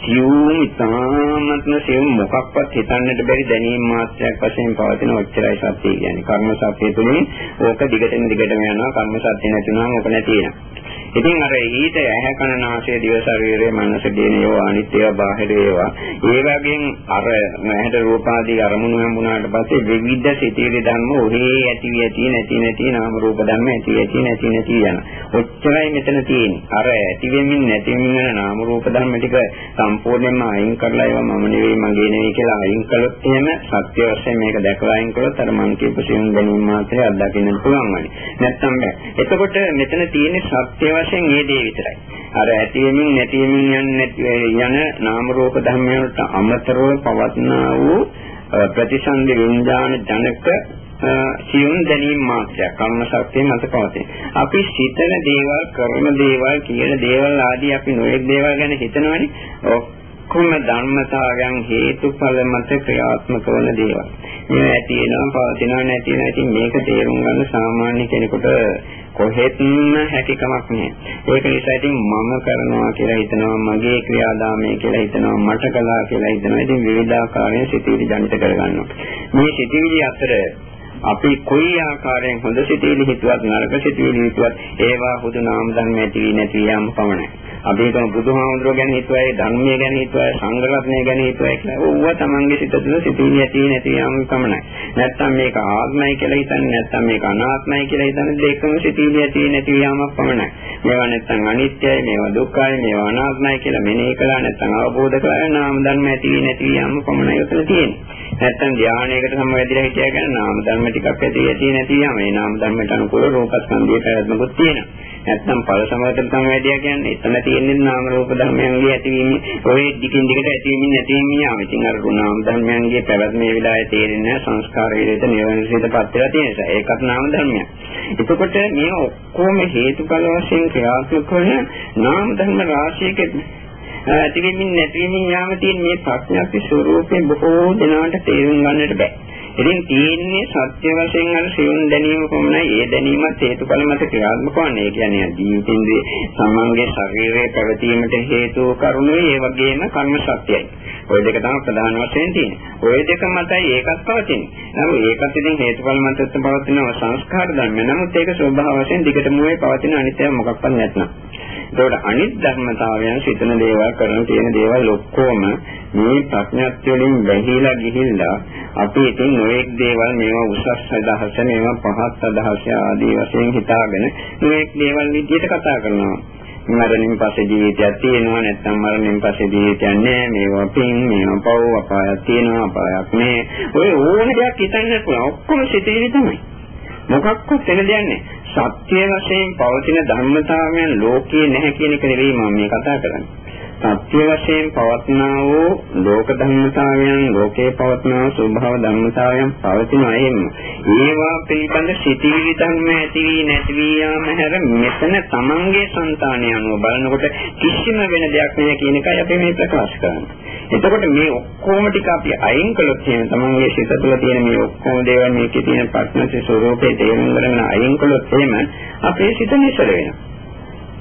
සියුම් ඉතාමත්ම සියුම් මොකක්වත් හිතන්නට බැරි දැනීම් මාත්‍රයක් වශයෙන් පවතින ඔච්චරයි සත්‍ය කියන්නේ. කර්ම සත්‍ය තුලින් ඕක දිගටම දිගටම යනවා. කර්ම සත්‍ය නැතිනම් ඕක නැති වෙනවා. ඉතින් අර ඊට ඇහැ කන නාසය දිව ශරීරය මනස කියන ඒවා අනිත්‍ය බාහිර ඒවා ඒ වගේම අර ඇහැට රූප ආදී අරමුණු හම්බුනාට පස්සේ විවිධ සිතිවිලි ධර්ම ඔහේ ඇති ඇති නැති නැති නාම රූප ධර්ම ඇති ඇති නැති නැති යන. ඔච්චරයි මෙතන තියෙන්නේ. අර ඇති වෙමින් නැති වෙමින් යන නාම රූප ධර්ම ටික සම්පූර්ණයෙන්ම අයින් කරලා ඒවා මම නෙවෙයි මගේ නෙවෙයි කියලා අයින් කළොත් එහෙම සත්‍ය වශයෙන් මේක දැකලා අයින් කළොත් අර මං කියපු සියුම් දැනීම මාත්‍රේ අත්දකින්න පුළුවන් වනේ. නැත්තම් බෑ. එතකොට මෙතන තියෙන්නේ සත්‍ය වශයෙන් මේ දේ විතරයි. අර ඇති වෙමින් නැති වෙමින් යන නාම රූප ධර්මයන්ට අමතරව පවත්නා වූ ප්‍රතිසන්දි විඥාන ජනක සියුම් දැනීම් මාත්‍රයක් කර්ම ශක්තිය මත පවතී. අපි සිතන දේවල්, කරන දේවල්, කියන දේවල් ආදී අපි නොයෙක් දේවල් ගැන හිතනවනේ. ඔක්කොම ධර්මතාවයන් හේතුඵල මත ක්‍රියාත්මක වන දේවල්. මේ ඇති වෙනවා, පවතිනවා, නැති වෙනවා. ඉතින් මේක තේරුම් ගන්න සාමාන්‍ය කෙනෙකුට කොහෙත්ම හැකියාවක් නැහැ. ඒක නිසා ඉතින් මම කරනවා කියලා හිතනවා මගේ ක්‍රියාදාමය කියලා හිතනවා මට කළා කියලා හිතනවා. ඉතින් විවිධාකාරයෙන් සිතිවිලි ජනිත කරගන්නවා. මේ සිතිවිලි අතර අපි කොයි ආකාරයෙන් හොඳ සිතිවිලි හිතුවත් නරක සිතිවිලි හිතුවත් ඒවා හුදු නාම ධර්ම ඇති වී නැති යාම පමණයි. අපි හිතමු බුදුහාමුදුරුවෝ ගැන හිතුවයි ධර්මයේ ගැන හිතුවයි සංඝ රත්නය ගැන හිතුවයි කියලා. ඕවා තමන්ගේ සිත තුළ සිතිවිලි ඇති නැති යාම පමණයි. නැත්තම් මේක ආත්මයි කියලා හිතන්නේ නැත්තම් මේක අනාත්මයි කියලා හිතන්නේ දෙකම සිතිවිලි ඇති නැති යාමක් පමණයි. මේවා නැත්තම් අනිත්‍යයි මේවා දුක්ඛයි මේවා අනාත්මයි කියලා මෙනෙහි කළා නැත්තම් අවබෝධ කළා නාම ධර්ම ඇති නැති යාම පමණයි උතන තියෙන්නේ. නැත්තම් ධානයකට සමවැදිලා හිටියා කියන නාම ධර්ම ටිකක් ඇති ඇති නැති යම මේ නාම ධර්මයට අනුකූල රූපස්කන්ධයේ පැවැත්මකුත් තියෙනවා. නැත්තම් ඵල සමවැදට සමවැදියා කියන්නේ එතන තියෙන්නේ නාම රූප ධර්මයන්ගේ ඇතිවීම ඔය දිගින් දිගට ඇතිවීම නැතිවීම යාම. ඉතින් අර නාම ධර්මයන්ගේ පැවැත්මේ විලායේ තේරෙන්නේ සංස්කාර වේදිත නිවන විදිහටපත් වෙලා තියෙන නිසා. ඒකත් නාම ධර්මයක්. එතකොට මේ ඔක්කොම හේතුඵල වශයෙන් ක්‍රියාත්මක වන නාම ධර්ම රාශියක ඇතිවීමින් නැතිවීමින් යාම තියෙන මේ ප්‍රඥාප්ති ස්වરૂපයෙන් බොහෝ දෙනාට තේරුම් ගන්නට බෑ. ඉතින් තියෙන්නේ සත්‍ය වශයෙන් අර සිවුන් දැනීම කොමනයි ඒ දැනීමත් හේතුඵල මත ක්‍රියාත්මක වන්නේ. ඒ කියන්නේ ජීවිතින්දී සමන්ගේ ශරීරයේ පැවතීමට හේතු කරුණුයි ඒ වගේම කර්ම සත්‍යයි. ওই දෙක තමයි ප්‍රධාන වශයෙන් තියෙන්නේ. ওই දෙක මතයි ඒකත් පවතින්නේ. නමුත් ඒකත් ඉතින් හේතුඵල මතත් පවතින සංස්කාර ධර්ම. නමුත් ඒක ස්වභාව වශයෙන් දිගටම මේ පවතින අනිත්‍ය මොකක්වත් නැත්නම්. ඒකට අනිත් ධර්මතාවයන් සිතන දේවල් කරන තියෙන දේවල් ඔක්කොම මේ ප්‍රඥාත්ය වලින් බැහැලා ගිහිල්ලා අපි ඉතින් නොඑක් දේවල් මේවා උසස් අදහස මේවා පහත් අදහස ආදී වශයෙන් හිතාගෙන නොඑක් දේවල් විදිහට කතා කරනවා. මරණයෙන් පස්සේ ජීවිතයක් තියෙනවා නැත්නම් මරණයෙන් පස්සේ ජීවිතයක් නැහැ. මේවා පින් මේවා පව් අපායක් තියෙනවා අපායක් නැහැ. ඔය ඕන දෙයක් හිතන්න පුළුවන්. ඔක්කොම සිතිවිලි තමයි. මොකක්වත් වෙන දෙයක් නැහැ. සත්‍ය වශයෙන් පවතින ධර්මතාවයන් ලෝකයේ නැහැ කියන එක නෙවෙයි මම මේ කතා කරන්නේ. සත්‍ය වශයෙන් පවත්නා වූ ලෝක ධර්මතාවයන් ලෝකයේ පවත්නා ස්වභාව ධර්මතාවයන් පවතින අයෙම ඒවා පිළිබඳ සිටිවිලි ධර්ම ඇති වී නැති වී යාම හැර මෙතන Tamange సంతාණය අනුව බලනකොට කිසිම වෙන දෙයක් නෑ කියන එකයි අපි මේ ප්‍රකාශ කරන්නේ. එතකොට මේ ඔක්කොම ටික අපි අයින් කළොත් කියන Tamange සිත තුළ තියෙන මේ ඔක්කොම දේවල් මේකේ තියෙන ප්‍රශ්නසේ ස්වરૂපේ තේරුම් ගන්න අයින් කළොත් එහෙම අපේ සිත නිසල වෙනවා.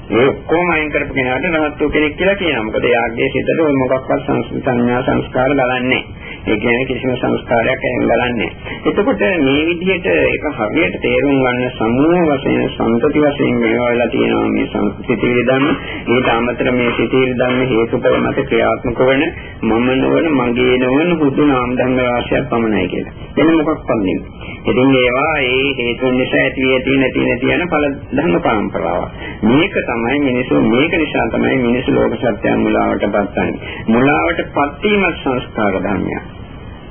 මේ ඔක්කොම අයින් කරපු කෙනාට රහත් වූ කෙනෙක් කියලා කියනවා. මොකද එයාගේ සිතට ඔය මොකක්වත් සංස්කෘතඥා සංස්කාර ගලන්නේ ඒ කියන්නේ කිසිම සංස්කාරයක් ඇහෙන් ගලන්නේ එතකොට මේ විදිහට ඒක හරියට තේරුම් ගන්න සමූහ වශයෙන් සම්පති වශයෙන් මේවා වෙලා තියෙනවා මේ සංස්කෘතිය ධර්ම. ඊට අමතර මේ සිතිවිලි ධර්ම හේතුඵල මත ක්‍රියාත්මක වන මම නොවන මගේ නොවන හුදු නාම ධර්ම රාශියක් පමණයි කියලා. එන්න මොකක්වත් නෙමෙයි. ඉතින් ඒවා ඒ හේතුන් නිසා ඇති ඇති නැති නැති යන ඵල ධර්ම පරම්පරාව. මේක තමයි මිනිසු මේක නිසා තමයි මිනිසු ලෝක සත්‍යයන් මුලාවටපත් වන්නේ. මුලාවටපත් වීම සංස්කාර ධර්මයක්.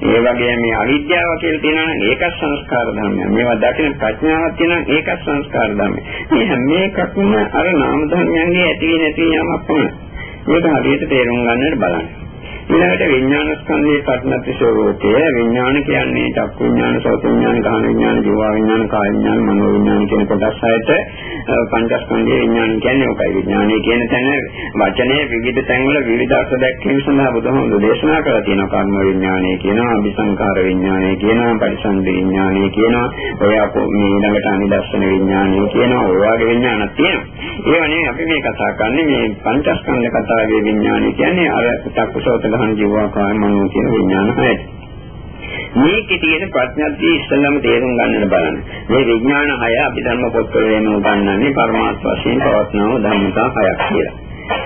ඒ වගේම මේ අවිද්‍යාව කියලා තියෙනවා නම් ඒකත් සංස්කාර ධර්මයක්. මේවා දකින ප්‍රඥාවක් තියෙනවා ඒකත් සංස්කාර ධර්මයක්. මේ හැම එකක්ම අර නාම ධර්මයන්ගේ ඇති නැති යමක් පමණයි. මේක හරියට තේරුම් ගන්නට බලන්න. ඊළඟට විඥාන ස්කන්ධයේ පටනත් ස්වરૂපය විඥාන කියන්නේ චක්කු විඥාන, සෝත විඥාන, ගාහන විඥාන, ජීව විඥාන, කාය විඥාන, මනෝ විඥාන කියන කොටස් හයට පංචස්කන්ධයේ විඥාන කියන්නේ ඔකයි. විඥානය කියන තැන වචනේ විවිධ තැන්වල විවිධ අර්ථ දැක්වීම සඳහා බුදුහාමුදුරේ දේශනා කරලා තියෙනවා. කර්ම විඥානය කියනවා, අபிසංකාර විඥානය කියනවා, පරිසන්ද විඥානය කියනවා, ඔය අපෝ මේ ඊළඟට අනිදර්ශන විඥානය කියනවා. ඔය වගේ විඥානක් තියෙනවා. ඒවා නෙවෙයි අපි මේ කතා කරන්නේ මේ පංචස්කන්ධ කතාවේ විඥානය කියන්නේ අර චක්කුසෝත ගහන ජීවා කාය මනෝ කියන විඥාන හයයි. මේකේ තියෙන ප්‍රඥාදී ඉස්සෙල්ලාම තේරුම් ගන්නට බලන්න. මේ විඥාන හය අපි ධර්ම පොත්වල වෙන උගන්වන්නේ පරමාර්ථ වශයෙන් පවත්නව ධර්මතා හයක් කියලා.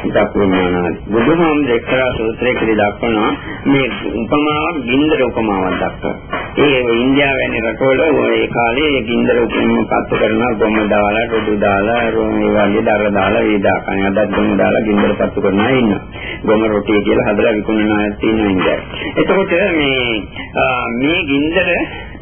දක්වනවා. බුදුහාමුදුර එක්තරා සූත්‍රයකදී දක්වනවා මේ උපමාවක් ගින්දර උපමාවක් දක්වනවා. ඒ ඉන්දියාව වැනි රටවල ඒ කාලේ ගින්දර උපමාව පත්තු කරනවා ගොම දාලා රොඩු දාලා මේ වගේ දර දාලා වේදා කන අදත් ගොම දාලා ගින්දර පත්තු කරනවා ඉන්නවා. ගොම රොටිය කියලා හදලා විකුණන අය තියෙනවා ඉන්දියාවේ. එතකොට මේ මේ ගින්දර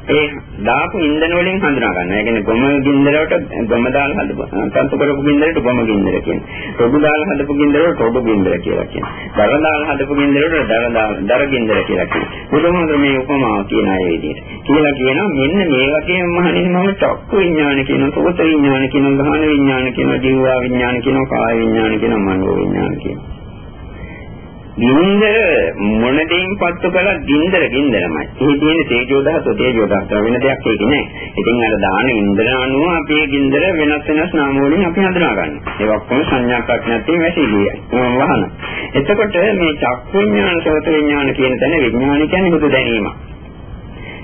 ඒ දාපු ඉන්ධන වලින් හඳුනා ගන්න. ඒ කියන්නේ ගොම ගින්දරට ගොම දාලා හදපු තන්තු කරපු ගින්දරට ගොම ගින්දර කියනවා. රොඩු දාලා හදපු ගින්දරට රොඩු ගින්දර කියලා කියනවා. දර දාලා හදපු ගින්දරට දර දර ගින්දර කියලා කියනවා. බුදුහාමුදුර මේ උපමාව කියන අය විදිහට. කියලා කියනවා මෙන්න මේ වගේ මහණෙනි මම චක්කු විඥාන කියනවා, සෝත විඥාන කියනවා, ගහන විඥාන කියනවා, ජීවා විඥාන කියනවා, කාය විඥාන කියනවා, මනෝ විඥාන කියනවා. ගින්දර මොන දෙයින් පත්තු කළා ගින්දර ගින්දරමයි. ඒ කියන්නේ තේජෝ ධාතුව තේජෝ ධාතුව වෙන දෙයක් ඒක නෑ. ඉතින් අර දාන ඉන්ද්‍ර අනුව අපේ ගින්දර වෙනස් වෙනස් නාම වලින් අපි හඳුනා ගන්නවා. ඒ ඔක්කොම සංඥා ප්‍රඥාත්යෙන් වැසීලියයි. වහන. එතකොට මේ චක්කු විඥාන සෝත විඥාන කියන තැන විඥාන කියන්නේ බුදු දැනීමක්.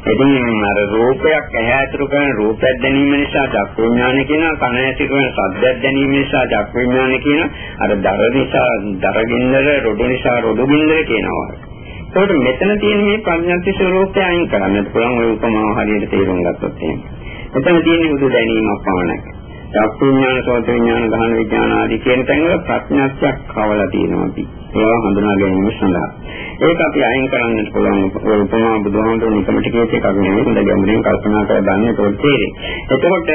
ඉතින් අර රූපයක් ඇහැ ඇතුළු කරන රූපයක් දැනීම නිසා චක්ක විඥාන කියනවා කන ඇතුළු කරන ශබ්දයක් දැනීම නිසා චක්ක විඥාන කියනවා අර දර නිසා දරගින්දර රොඩු නිසා රොඩු ගින්දර කියනවා. ඒකට මෙතන තියෙන මේ පඤ්ඤාති ස්වરૂපය අයින් කරන්න පුළුවන් ඔය උපමාව හරියට තේරුම් ගත්තොත් එහෙනම් මෙතන තියෙන්නේ බුදු දැනීමක් පමණයි. චක්කු විඥාන, සෝත විඥාන, ගහන විඥාන ආදී කියන තැන්වල ප්‍රඥාත්යක් කවලා තියෙනවා අපි. ඒවා හඳුනා ගැනීම සඳහා. ඒක අපි අයින් කරන්නට පුළුවන් උපමා බුදුහාමුදුරුවෝ නිකමට කියපු එකක් නෙවෙයි. හොඳ ගැඹුරින් කල්පනා කරලා බලන්න ඒක තේරෙයි. එතකොට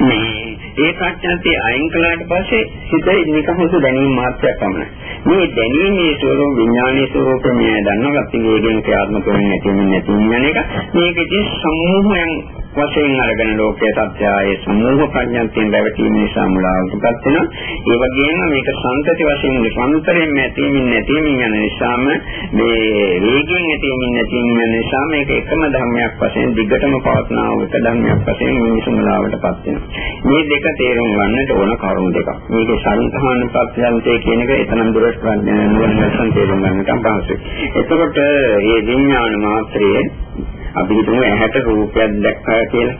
මේ ඒ ප්‍රඥාන්තේ අයින් කළාට පස්සේ හිත නිකහොසු දැනීම මාත්‍රයක් පමණයි. මේ දැනීමේ ස්වરૂප විඥානයේ ස්වરૂපය මේ දන්නවා අපි වේගෙන් ක්‍රියාත්මක වෙන්නේ නැති වෙන්නේ නැති වෙන එක. මේක ඉතින් සමූහයන් වශයෙන් අරගෙන ලෝකයේ සත්‍යයේ සමූහ ප්‍රඥාන්තයෙන් රැවටීම නිසා මුලාවටපත් වෙනවා. ඒ වගේම මේක සංතති වශයෙන් නිරන්තරයෙන් ඇතිවීම නැතිවීම යන නිසාම මේ වේගයෙන් ඇතිවීම නැතිවීම යන නිසා මේක එකම ධර්මයක් වශයෙන් දිගටම පවත්නා වූ එක ධර්මයක් වශයෙන් මිනිසු මුලාවටපත් වෙනවා. මේ දෙක තේරුම් ගන්නට ඕන කරුණු දෙකක්. මේකේ සංධාන ප්‍රත්‍යන්තය කියන එක එතනම් දුරට ප්‍රඥාවෙන් තේරුම් ගන්නට අපහසුයි. එතකොට මේ විඥාන මාත්‍රයේ අපි හිතමු ඇහැට රූපයක් දැක්කා කියලා.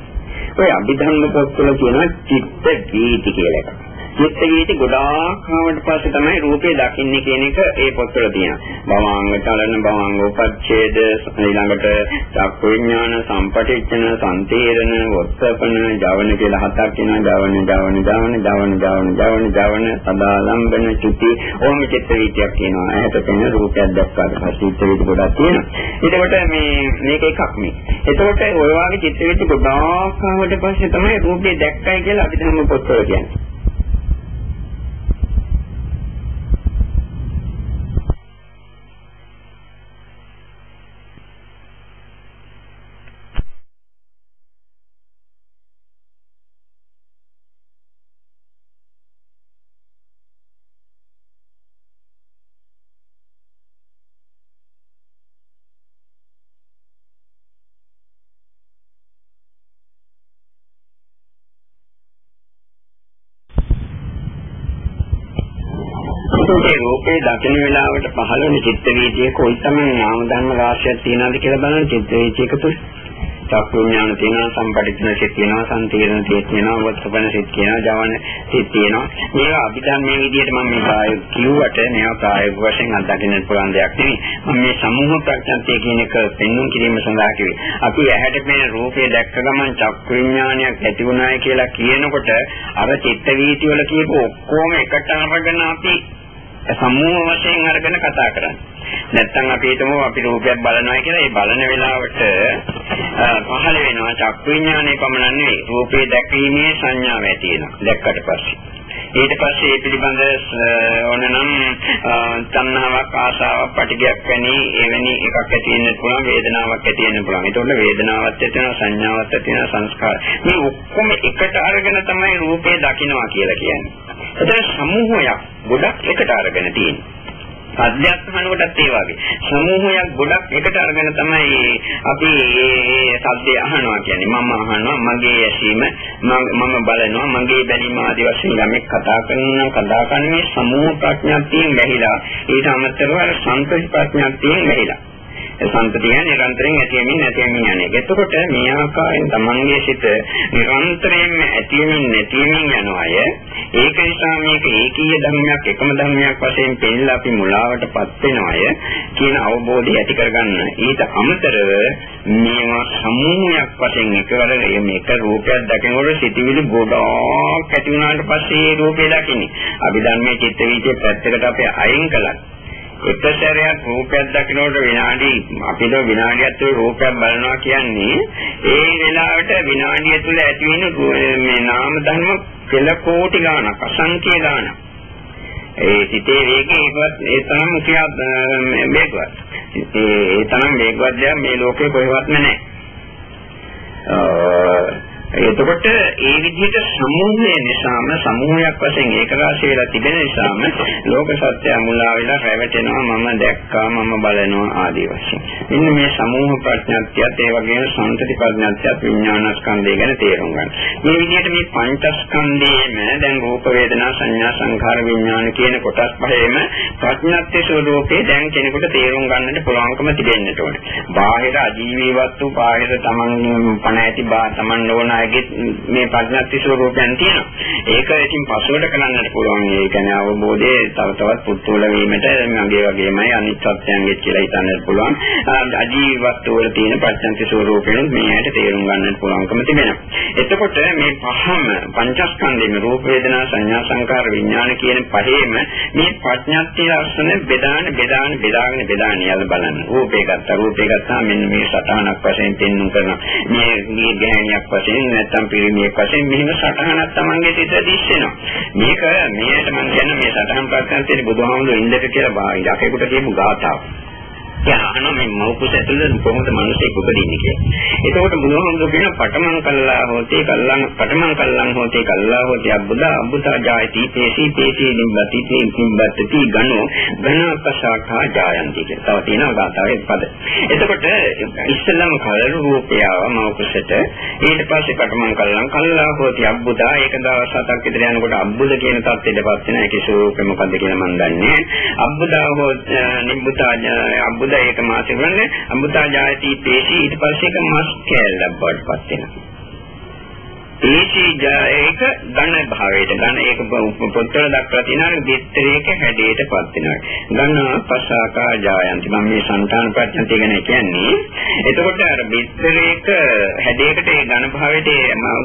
ඔය අභිධර්ම පොත්වල කියනවා චිත්ත ගීති කියලා එකක්. චිත්ත වීති ගොඩාක් ආවට පස්සේ තමයි රූපේ දකින්නේ කියන එක ඒ පොත්වල තියෙනවා. භවාංග චලන භවාංග උපච්ඡේද ඊළඟට චක්කු විඥාන සම්පටිච්ඡන සම්තීරණ වොත්තපන ජවන කියලා හතක් වෙනවා. ජවන ජවන ජවන ජවන ජවන ජවන ජවන සදාලම්බන චුති ඕම චිත්ත වීතියක් කියනවා. ඇහැට පෙනෙන රූපයක් දැක්කාට පස්සේ චිත්ත වීති ගොඩක් තියෙනවා. එතකොට මේ මේක එකක් මේ. එතකොට ඔය වගේ චිත්ත වීති ගොඩාක් ආවට පස්සේ තමයි රූපේ දැක්කයි කියලා අපි ධම්ම පොත්වල කියන්නේ. ඒ රූපේ දකින වෙලාවට පහළ වෙන චිත්ත වීදියේ කොයිතරම් නාම ධර්ම රාශියක් තියෙනවද කියලා බලන්න චිත්ත වීදියක තුල. චක්කු විඥාන තියෙනවා සම්පටිච්ඡන සිත් තියෙනවා සම්තීරණ සිත් තියෙනවා වත්සපන සිත් තියෙනවා ජවන සිත් තියෙනවා. මේවා අභිධර්මයේ විදිහට මම මේ කාය කිව්වට මේවා ප්‍රායෝගික වශයෙන් අත්දකින්න පුළුවන් දෙයක් නෙවෙයි. මම මේ සමූහ ප්‍රඥාන්තය කියන එක පෙන්වන්න කිරීම සඳහා කිව්වේ. අපි ඇහැට පෙනෙන රූපය දැක්ක ගමන් චක්කු විඥානයක් ඇති වුණායි කියලා කියනකොට අර චිත්ත වීති වල කියපු ඔක්කොම එකට අරගෙන අපි සමූහ වශයෙන් අරගෙන කතා කරන්නේ. නැත්තම් අපි හිතමු අපි රූපයක් බලනවා කියලා ඒ බලන වෙලාවට පහළ වෙනවා චක්කු විඥානයේ පමණ නෙවෙයි රූපේ දැකීමේ සංඥාව ඇති වෙනවා. දැක්කට පස්සේ. ඊට පස්සේ ඒ පිළිබඳ ඕනනම් තණ්හාවක් ආශාවක් පටිගයක් වැනි එවැනි එකක් ඇති වෙන්න පුළුවන් වේදනාවක් ඇති වෙන්න පුළුවන්. ඒතකොට වේදනාවක් ඇති වෙනවා සංඥාවක් ඇති වෙනවා සංස්කාර. මේ ඔක්කොම එකට අරගෙන තමයි රූපේ දකින්නවා කියලා කියන්නේ. එතන සමූහයක් ගොඩක් එකට අරගෙන තියෙනවා. සද්දයක්හනකොටත් ඒ වගේ. සමූහයක් ගොඩක් එකට අරගෙන තමයි අපි මේ සද්දය අහනවා කියන්නේ. මම අහනවා මගේ ඇසීම මම බලනවා මගේ බැලීම ආදී වශයෙන් යමෙක් කතා කරනවා කතා කරන මේ සමූහ ප්‍රඥාප්තියෙන් බැහැලා. ඊට අමතරව සංකල්ප ප්‍රඥාප්තියෙන් බැහැලා. සම්පතිය නිරන්තරයෙන් ඇතිවෙමින් නැතිවෙමින් යන එක. එතකොට මේ ආකාරයෙන් තමන්ගේ සිත නිරන්තරයෙන්ම ඇතිවෙමින් නැතිවෙමින් යන අය ඒක නිසා මේක ඒකීය ධර්මයක් එකම ධර්මයක් වශයෙන් පෙන්නලා අපි මුලාවටපත් වෙන අය කියන අවබෝධය ඇති කරගන්න. ඊට අමතරව මේවා සමූහයක් වශයෙන් එකවර මේක රූපයක් දකිනකොට සිතිවිලි ගොඩාක් ඇති වුණාට පස්සේ ඒ රූපය දකින්නේ. අපි දැන් මේ චිත්ත වීතිය පැත්තකට අපි අයින් කළා. එක සැරයක් රූපයක් දකිනකොට විනාඩි අපිට විනාඩියක් තුළ රූපයක් බලනවා කියන්නේ ඒ වෙලාවට විනාඩිය තුළ ඇති වෙන මේ නාම ධර්ම පෙළ කෝටි ගාණක් අසංඛ්‍ය ගාණක්. ඒ සිතේ වේගය ඒකවත් ඒ තරම් කියා වේගවත්. ඒ තරම් වේගවත් දෙයක් මේ ලෝකේ කොහෙවත්ම නැහැ. එතකොට ඒ විදිහට සමූහය නිසාම සමූහයක් වශයෙන් ඒකරාශී වෙලා තිබෙන නිසාම ලෝක සත්‍ය මුලා වෙලා රැවටෙනවා මම දැක්කා මම බලනවා ආදී වශයෙන්. මෙන්න මේ සමූහ ප්‍රඥාත්‍යත් ඒ වගේම සම්තති ප්‍රඥාත්‍යත් විඥානස්කන්ධය ගැන තේරුම් ගන්න. මේ විදිහට මේ පංචස්කන්ධයේම දැන් රූප වේදනා සංඥා සංඛාර විඥාන කියන කොටස් පහේම ප්‍රඥාත්‍ය ස්වરૂපේ දැන් කෙනෙකුට තේරුම් ගන්නට පුළුවන්කම තිබෙන්නට ඕනේ. බාහිර අජීවී වස්තු බාහිර තමන් පණ ඇති බා තමන් නොවන අයගේ මේ ප්‍රඥාත්‍ය ස්වરૂපයන් තියෙනවා. ඒක ඉතින් පසුවට කරන්නට පුළුවන්. ඒ කියන්නේ අවබෝධයේ තව තවත් පුතුල වීමට මගේ වගේමයි අනිත් සත්‍යයන්ගෙත් කියලා හිතන්නත් පුළුවන්. අජීවී වස්තු වල තියෙන ප්‍රඥාත්‍ය ස්වરૂපයෙන් මේ ඇයට තේරුම් ගන්නට පුළුවන්කම තිබෙනවා. එතකොට මේ පහම පංචස්කන්ධයේ රූප වේදනා සංඥා සංකාර විඥාන කියන පහේම මේ ප්‍රඥාත්‍ය ලක්ෂණ බෙදාන බෙදාන බෙදාගෙන බෙදාන යලා බලන්න. රූපේ ගත්තා රූපේ ගත්තා මෙන්න මේ සටහනක් වශයෙන් පෙන්වු කරනවා. මේ මේ ගැහණියක් වශයෙන් නැත්නම් පිරිමියෙක් වශයෙන් මෙහිම සටහනක් Tamange සිත දිස්සෙනවා. මේක මේකට මම කියන්නේ මේ සටහන් ප්‍රඥාන්තයේ බුදුහාමුදුරු ඉන්දක කියලා බාහිර යකෙකුට කියමු ගාතාවක්. යාන මේ මෞපුස ඇතුළේ කොහොමද මිනිස්සෙක් උපදින්නේ කියලා. එතකොට බුදුහාමුදුරු කියන පඨමං කල්ලා හෝතේ කල්ලං පඨමං කල්ලං හෝතේ කල්ලා හෝතේ අබ්බුදා අබ්බුතා ජායති තේසි තේසි නිබ්බති නිබ්බති ගණෝ ඝනපසාඛා ජායන්ති කියලා. තව තියෙනවා ගාථාවේ පද. එතකොට ඉස්සෙල්ලාම කලරු රූපයව මෞපුසට ඊට පස්සේ පඨමං කල්ලං කල්ලා හෝතේ අබ්බුදා ඒක දවස් හතක් විතර යනකොට අබ්බුද කියන තත්ත්වයටපත් වෙන ඒකේ ස්වરૂපය මොකද්ද කියලා මම දන්නේ. අබ්බුදා හෝ නිබ්බුතා අබ්බුද අමුදා ඒක මාසෙ වන්නේ. අමුදා ජායති පේශි ඊට පස්සේ ඒක මස් කැලක් බවට පත් වෙනවා. ඒසී ඒක ඝන භාවයට ඝන ඒක පොත්වල දක්වලා තියෙනවා විස්තරයක හැඩයටපත් වෙනවා. ඝන පසාකා ජායන්ති. මම මේ సంతాන ප්‍රඥාතිය ගැන කියන්නේ. එතකොට අර විස්තරයක හැඩයකට ඒ ඝන භාවයට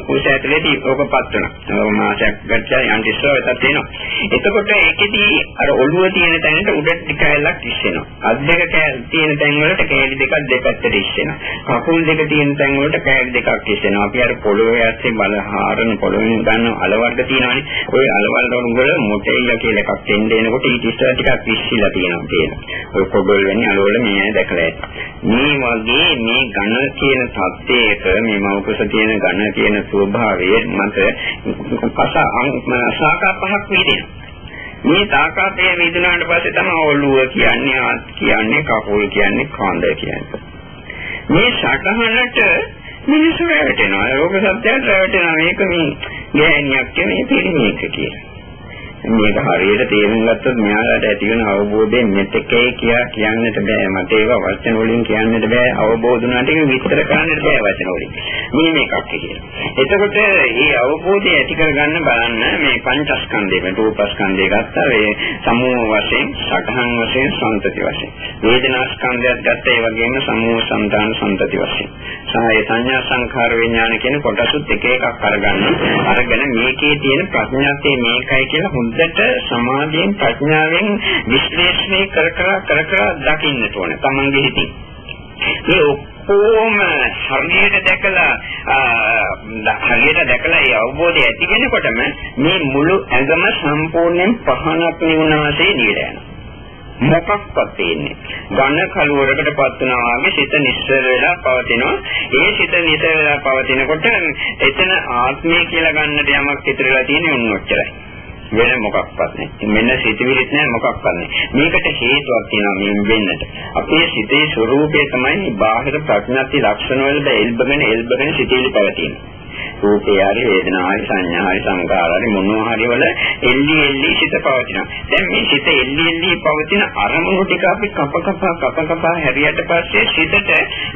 කුස ඇතුලේදී ඕකපත් වෙනවා. මාසයක් ගත්තා යන්තිස්සෝ එතත් තියෙනවා එතකොට ඒකෙදී අර ඔළුව තියෙන තැනට උඩ ටිකයිලක් ඉස්සෙනවා අත් දෙක තියෙන තැන් වලට කෑලි දෙකක් දෙපැත්තට ඉස්සෙනවා කකුල් දෙක තියෙන තැන් වලට කෑලි දෙකක් ඉස්සෙනවා අපි අර පොළොවේ ඇස්සේ වල හරන පොළොවෙන් ගන්න අල වර්ග තියෙනවානේ. ওই අල වර්ග වල මොටෙල්ල කියලා එකක් දෙන්න එනකොට ඊට ඉස්සර ටිකක් විශ්සිලා තියෙනවා කියලා. ওই පොබල් වෙන්නේ අල වල මේ දැකලා ඇති. මේ වගේ මේ ඝන කියන தත්ත්වයක මේ මෞකස තියෙන ඝන කියන ස්වභාවය මත පස සාකා පහක් වේදෙනවා. මේ තාකාතය වේදනාවට පස්සේ තමයි ඔළුව කියන්නේ ආත් කියන්නේ කකුල් කියන්නේ කාන්ද කියන්නේ. මේ සටහනට මිනිස්සු රැවටෙනවා. ලෝක සත්‍යයට රැවටෙනවා. මේක මේ ගෑණියක් කියන්නේ පිරිමියෙක් කියලා. මේක හරියට තේරුම් ගත්තොත් මෙයාලට ඇති වෙන අවබෝධයෙන් මෙතෙකේ කියා කියන්නට බෑ. මට ඒක වචන වලින් කියන්නට බෑ. අවබෝධ වුණාට ඒක විස්තර කරන්නට බෑ වචන වලින්. මේ මේකක් කියලා. එතකොට මේ අවබෝධය ඇති කරගන්න බලන්න මේ පංචස්කන්ධය රූපස්කන්ධය ගත්තා. ඒ සමූහ වශයෙන් සඝන් වශයෙන් සම්තති වශයෙන්. වේදනාස්කන්ධයත් ගත්තා ඒ වගේම සමූහ සම්දාන සම්තති වශයෙන්. සහය සංඥා සංඛාර විඥාන කියන කොටසුත් එක එකක් අරගන්න අරගෙන මේකේ තියෙන ප්‍රඥාත්තේ මේකයි කියලා හොඳට සමාධියෙන් ප්‍රඥාවෙන් විශ්ලේෂණය කර කර කර කර දකින්න ඕන තමන්ගේ හිතින්. මේ ඔක්කොම හරියට දැකලා හරියට දැකලා ඒ අවබෝධය ඇති වෙනකොටම මේ මුළු ඇඟම සම්පූර්ණයෙන් පහනක් නිවුනාසේ නිවිලා යනවා. මොකක්වත් තියෙන්නේ. ඝන කලවරකටපත් වෙනවා වගේ සිත නිස්සර වෙලා පවතිනවා. ඒ සිත නිස්සර වෙලා පවතිනකොට එතන ආත්මය කියලා ගන්නට යමක් ඉතුරුලා තියෙන්නේ උන්වච්චරයි. වෙන මොකක්වත් නැහැ. මෙන්න සිතවිලිත් නැහැ මොකක්වත් නැහැ. මේකට හේතුවක් තියෙනවා මේ වෙන්නට. අපේ සිතේ ස්වરૂපය තමයි බාහිර ප්‍රඥාති ලක්ෂණ වලට එල්බගෙන එල්බගෙන සිතේලි පවතින්නේ. රූපේ හරි වේදනාවයි සංඥාවයි සංකාරයි මොනවා හරි වල එල්ලි එල්ලි සිත පවතිනවා. දැන් මේ සිත එල්ලි එල්ලි පවතින අරමුණු ටික අපි කප කප කප කප හැරියට පස්සේ සිතට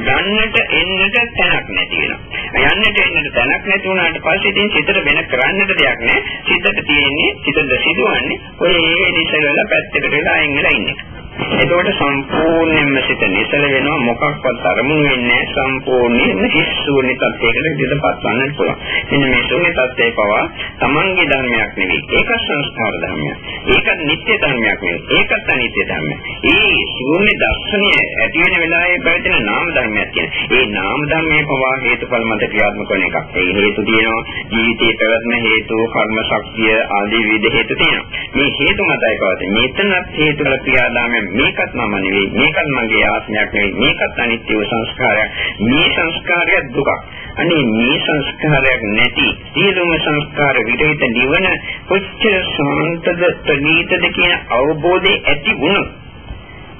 යන්නට එන්නට තැනක් නැති වෙනවා. යන්නට එන්නට තැනක් නැති වුණාට පස්සේ ඉතින් සිතට වෙන කරන්නට දෙයක් නැහැ. සිතට තියෙන්නේ සිතට සිදුවන්නේ ඔය ඒ දිශවල පැත්තකට වෙලා අයින් වෙලා ඉන්නේ. එතකොට සම්පූර්ණයෙන්ම සිත නිසල වෙනවා මොකක්වත් අරමුණු වෙන්නේ සම්පූර්ණයෙන්ම හිස්සුවනි තත්යකට ඉඳපත් වන්නත් පුළුවන්. මෙන්න මේ ශූන්‍ය තත්ත්වය පවා තමන්ගේ ධර්මයක් නෙවෙයි. ඒක සංස්කාර ධර්මයක්. ඒක නිත්‍ය ධර්මයක් නෙවෙයි. ඒකත් අනිත්‍ය ධර්මයක්. ඒ ශූන්‍ය දර්ශනය ඇති වෙන වෙලාවේ පැවතෙන නාම ධර්මයක් කියන. ඒ නාම ධර්මයේ පවා හේතුඵල මත ක්‍රියාත්මක වෙන එකක්. ඒ හේතු තියෙනවා ජීවිතයේ පැවැත්ම හේතු, කර්ම ශක්තිය ආදී විවිධ හේතු තියෙනවා. මේ හේතු මතයි පවතින. මෙතනත් හේතුඵල ක්‍රියාදාමයෙන් මේකත් මම නෙවෙයි මේකත් මගේ ආත්මයක් නෙවෙයි මේකත් අනිත්‍ය සංස්කාරයක්. මේ සංස්කාරය දුකක්. අනේ මේ සංස්කාරයක් නැති සියලුම සංස්කාර විරහිත නිවන කොච්චර සාන්තද ප්‍රණීතද කියන අවබෝධය ඇති වුණොත්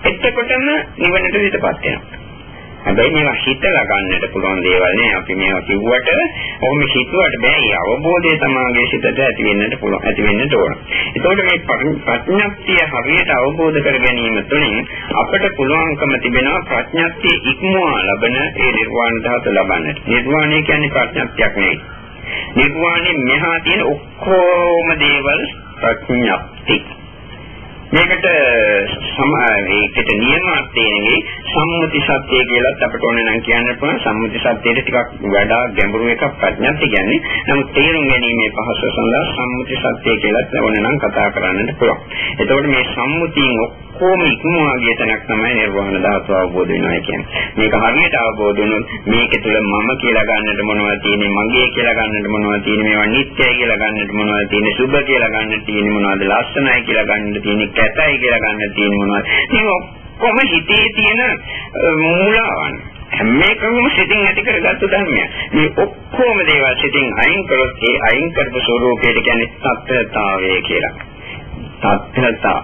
එතකොටම නිවනට විතපත් වෙනවා. හැබැයි මේවා හිතලා ගන්නට පුළුවන් දේවල් නේ අපි මේවා කිව්වට ඔහොම හිතුවට බෑ ඒ අවබෝධය තමයි සිතට ඇති වෙන්නට පුළුවන් ඇති වෙන්නට ඕන. ඒතකොට මේ ප්‍රඥප්තිය හරියට අවබෝධ කර ගැනීම තුළින් අපට පුළුවන්කම තිබෙනවා ප්‍රඥප්තිය ඉක්මවා ලබන ඒ නිර්වාණ ධාතු ලබන්නට. නිර්වාණය කියන්නේ ප්‍රඥප්තියක් නෙවෙයි. නිර්වාණය මෙහා තියෙන ඔක්කොම දේවල් ප්‍රඥප්ති. මේකට සමාවේකට නියමයක් තියෙනගේ සම්මුති සත්‍ය කියලාත් අපට ඕන නම් කියන්න පුළුවන් සම්මුති සත්‍යයට ටිකක් වඩා ගැඹුරු එකක් ප්‍රඥාත්ති කියන්නේ. නමුත් තේරුම් ගැනීමේ පහසුව සඳහා සම්මුති සත්‍ය කියලාත් ඕන නම් කතා කරන්නට පුළුවන්. එතකොට මේ සම්මුතියෙන් ඔක්කොම ඉක්මවා ගිය තැනක් තමයි නිර්වාණ ධාතුව අවබෝධ වෙනවා කියන්නේ. මේක හරියට අවබෝධ වුණොත් මේක තුළ මම කියලා ගන්නට මොනවද තියෙන්නේ, මගේ කියලා ගන්නට මොනවද තියෙන්නේ, මේවා නිත්‍යයි කියලා ගන්නට මොනවද තියෙන්නේ, සුභ කියලා ගන්නට තියෙන්නේ මොනවද, ලස්සනයි කියලා ගන්නට තියෙන්නේ, කැතයි කියලා ගන්නට තියෙන්නේ මොනවද. මේ ඔක්කොම හිතේ තියෙන මූලාවන්. හැම එකම සිතින් ඇති කරගත්තු ධර්මයක්. මේ ඔක්කොම දේවල් සිතින් අයින් කරොත් ඒ අයින් කරපු ස්වરૂපයට කියන්නේ සත්‍යතාවය කියලා. සත්‍යතාව.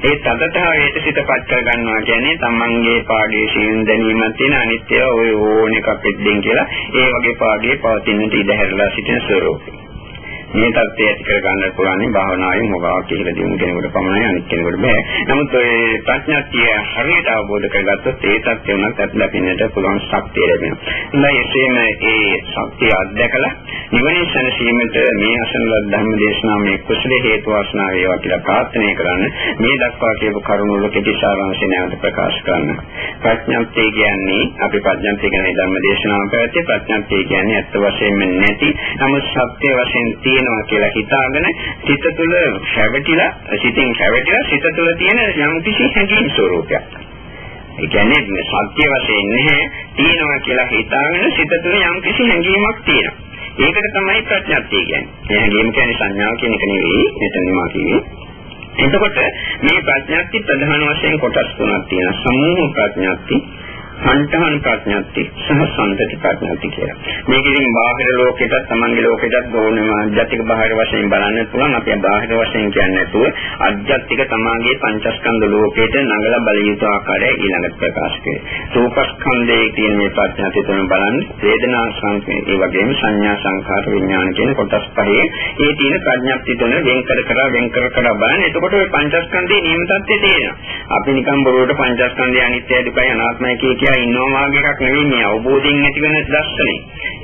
ඒ තදතාවයට සිතපත් කර ගන්නවා කියන්නේ තමන්ගේ පාඩියේ සියුම් දැනීමක් තියෙන අනිත්‍ය ඔය ඕන එකක් දෙන්න කියලා ඒ වගේ පාඩියේ පවතිනට ඉඩ හැරලා සිටින ස්වરૂපය. මේ தත්ත්වය ඇති කර ගන්න පුළුවන් භාවනාවෙන් මොකක්ද කියලා දිනු කෙනෙකුට පමණයි අනිත් කෙනෙකුට බෑ. නමුත් ඔය ප්‍රඥාත්තිය හරියට අවබෝධ කරගත්තොත් ඒ தත්ත්වය උනත් අත්දකින්නට පුළුවන් ශක්තිය ලැබෙනවා. හොඳයි එසේම ඒ ශක්තිය අත්දකලා නිවනේ සැනසීමට මේ අසනල ධර්ම දේශනාව මේ කුසල හේතු වාසනා වේවා කියලා ප්‍රාර්ථනා කරන්න මේ දක්වා කියපු කරුණු වල කෙටි සාරාංශය නැවත ප්‍රකාශ කරන්න. ප්‍රඥාත්තිය කියන්නේ අපි ප්‍රඥාත්තිය ගැන ධර්ම දේශනාව කරද්දී ප්‍රඥාත්තිය කියන්නේ ඇත්ත වශයෙන්ම නැති නමුත් සත්‍ය වශයෙන් තියෙන තියෙනවා කියලා හිතාගෙන සිත තුළ හැවටිලා සිතින් හැවටිලා සිත තුළ තියෙන යම් කිසි හැඟීම් ස්වરૂපයක්. ඒ කියන්නේ මේ සත්‍ය වශයෙන් නැහැ තියෙනවා කියලා හිතාගෙන සිත තුළ යම් කිසි හැඟීමක් තියෙනවා. ඒකට තමයි ප්‍රඥාත්තිය කියන්නේ. මේ හැඟීම කියන්නේ සංඥාව කියන එක නෙවෙයි මෙතන මා කිව්වේ. එතකොට මේ ප්‍රඥාත්ති ප්‍රධාන වශයෙන් කොටස් තුනක් තියෙනවා. සමූහ ප්‍රඥාත්ති සංඨාන ප්‍රඥාති සහ සම්පති ප්‍රඥාති කියලා. මේක ඉතින් බාහිර ලෝකෙටත් තමන්ගේ ලෝකෙටත් ඕනම අධ්‍යාත්මික බාහිර වශයෙන් බලන්න පුළුවන්. අපි බාහිර වශයෙන් කියන්නේ නැතුව අධ්‍යාත්මික තමාගේ පංචස්කන්ධ ලෝකයට නඟලා බල යුතු ආකාරය ඊළඟට ප්‍රකාශ කරේ. රූපස්කන්ධයේ තියෙන මේ ප්‍රඥාති තුන බලන්න වේදනා සංකේ ඒ වගේම සංඥා සංඛාර විඥාන කියන කොටස් පහේ ඒ තියෙන ප්‍රඥාති තුන වෙන් කර කර වෙන් කර කර බලන්න. එතකොට ওই පංචස්කන්ධයේ නියම තත්ත්වය තේරෙනවා. අපි නිකන් බොරුවට පංචස්කන්ධය අනිත්‍යයි දුකයි අනාත්මයි කිය කියලා ඉන්නවා වගේ එකක් නෙවෙයි මේ අවබෝධයෙන් ඇතිවෙන දර්ශනය.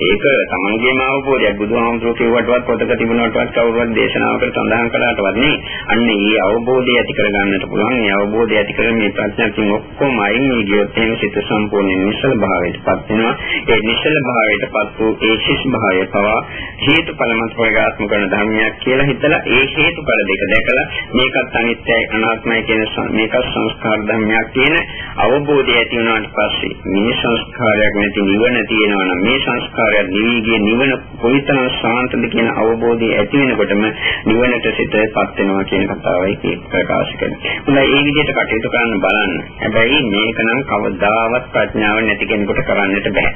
ඒක තමන්ගේම අවබෝධයක් බුදුහාමුදුරුවෝ කිව්වටවත් පොතක තිබුණාටවත් කවුරුවත් දේශනාවකට සඳහන් කළාටවත් නේ. අන්න ඒ අවබෝධය ඇති කරගන්නට පුළුවන්. මේ අවබෝධය ඇති කරගෙන මේ ප්‍රඥාවෙන් ඔක්කොම අයින් වී ගියොත් එහෙම සිත සම්පූර්ණයෙන් නිසල භාවයටපත් වෙනවා. ඒ නිසල භාවයටපත් වූ ඒ ශිෂ් භාවය පවා හේතුඵල මත ප්‍රගාත්ම කරන ධර්මයක් කියලා හිතලා ඒ හේතුඵල දෙක දැකලා මේකත් අනිත්‍යයි අනාත්මයි කියන මේක සංස්කාර ධර්මයක් කියන අවබෝධය ඇති වුණාට පස්සේ පස්සේ මේ සංස්කාරයක් නැති නිවන තියෙනවා නම් මේ සංස්කාරයක් නිවිගේ නිවන කොයිතරම් ශාන්තද කියන අවබෝධය ඇති වෙනකොටම නිවනට සිතපත් වෙනවා කියන කතාවයි ප්‍රකාශ කරන්නේ. හොඳයි ඒ විදිහට කටයුතු කරන්න බලන්න. හැබැයි මේක නම් කවදාවත් ප්‍රඥාව නැති කෙනෙකුට කරන්නට බෑ.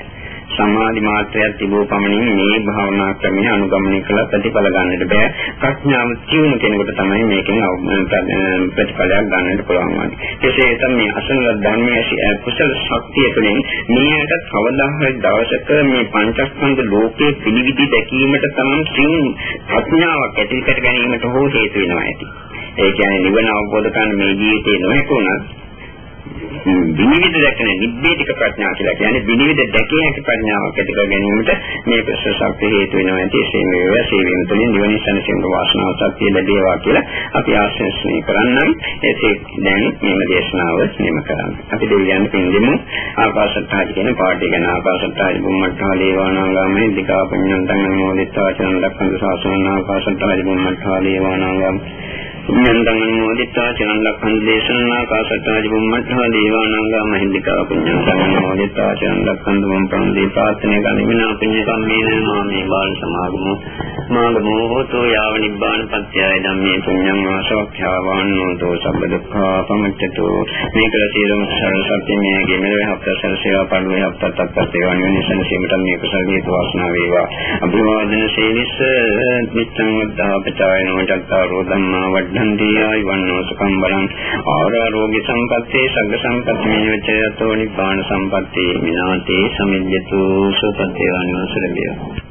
සමාධි මාත්‍රයක් තිබූ පමණින් මේ භාවනා ක්‍රමය අනුගමනය කළ ප්‍රතිඵල ගන්නට බෑ. ප්‍රඥාව තියුණු කෙනෙකුට තමයි මේකෙන් ප්‍රතිඵලයක් ගන්නට පුළුවන් වන්නේ. කෙසේ තමයි අසන ධර්මයේ කුසල ශක්තිය තුළින් මේකට කවදා හරි දවසක මේ පංචස්කන්ධ ලෝකයේ පිළිවිදි දැකීමට තමයි සිං ප්‍රඥාවක් ඇති කර ගැනීමට හෝ හේතු වෙනවා ඇති. ඒ කියන්නේ නිවන අවබෝධ කරගන්න මේ ජීවිතේ නොහැකුණත් විනිවිද දැකන නිබ්බේධික ප්‍රඥා කියලා කියන්නේ විනිවිද දැකිය හැකි ප්‍රඥාවක් ඇති කර ගැනීමට මේ ප්‍රසසක් හේතු වෙනවා ඇති එසේම වේවා සේවීම තුළින් නිවන සැනසීම වාසනාව සත්‍ය ලැබේවා කියලා අපි ආශිර්වාද කරන්නම් ඒකේ දැන් මේ දේශනාව නිම කරන්න. අපි දෙවියන් පින් දෙමු ආකාශත්තාජ කියන පාඩිය ගැන ආකාශත්තාජ බුම්මත්තා දේවානාගාමේ දිකා පුඤ්ඤන්තං මොදිත්වා චරණ දක්ඛන්ත සාසනං ආකාශත්තාජ බුම්මත්තා දේවානාගාමේ පුඤ්ඤන්තං අනුමෝදිත්වා චිරන් ලක්ඛන් දේශනා කාසත්තාජි බුම්මත්තා දේවානංගා මහින්దికා පුඤ්ඤන්තං අනුමෝදිත්වා චිරන් ලක්ඛන් දුම් ප්‍රම් දීපාත්නේ ගනිමිනා පුඤ්ඤ කම්මේන මාමේ බාල සමාගමෝ මාගමෝ හෝතු යාව නිබ්බාන පත්‍යය ධම්මේ පුඤ්ඤං වාසවක්ඛ්‍යාවාන්නෝතෝ සබ්බ දුක්ඛා පමුච්ඡතෝ මේකල සියලුම සරල සත්‍ය මේගේ මෙලෙ හප්පසර සේවා පණුවේ හප්පත් අත්පත් ඒවා නිවනිසන සීමට මේ කුසල හේතු වාසනා වේවා අභිවාදන සේනිස නිච්ඡං වද්ධාපචායනෝ චත්තාරෝ ධම්මා වඩ්ඩන්ති ආයවන්නෝ සුඛං බලං. ආරෝග්‍ය සම්පත්තේ සග්ග සම්පත්ති මේවචයතෝ නිපාන සම්පatti මිනාතේ සමිඤ්ඤතු සුපත්තේ වන්නෝ සුරබිය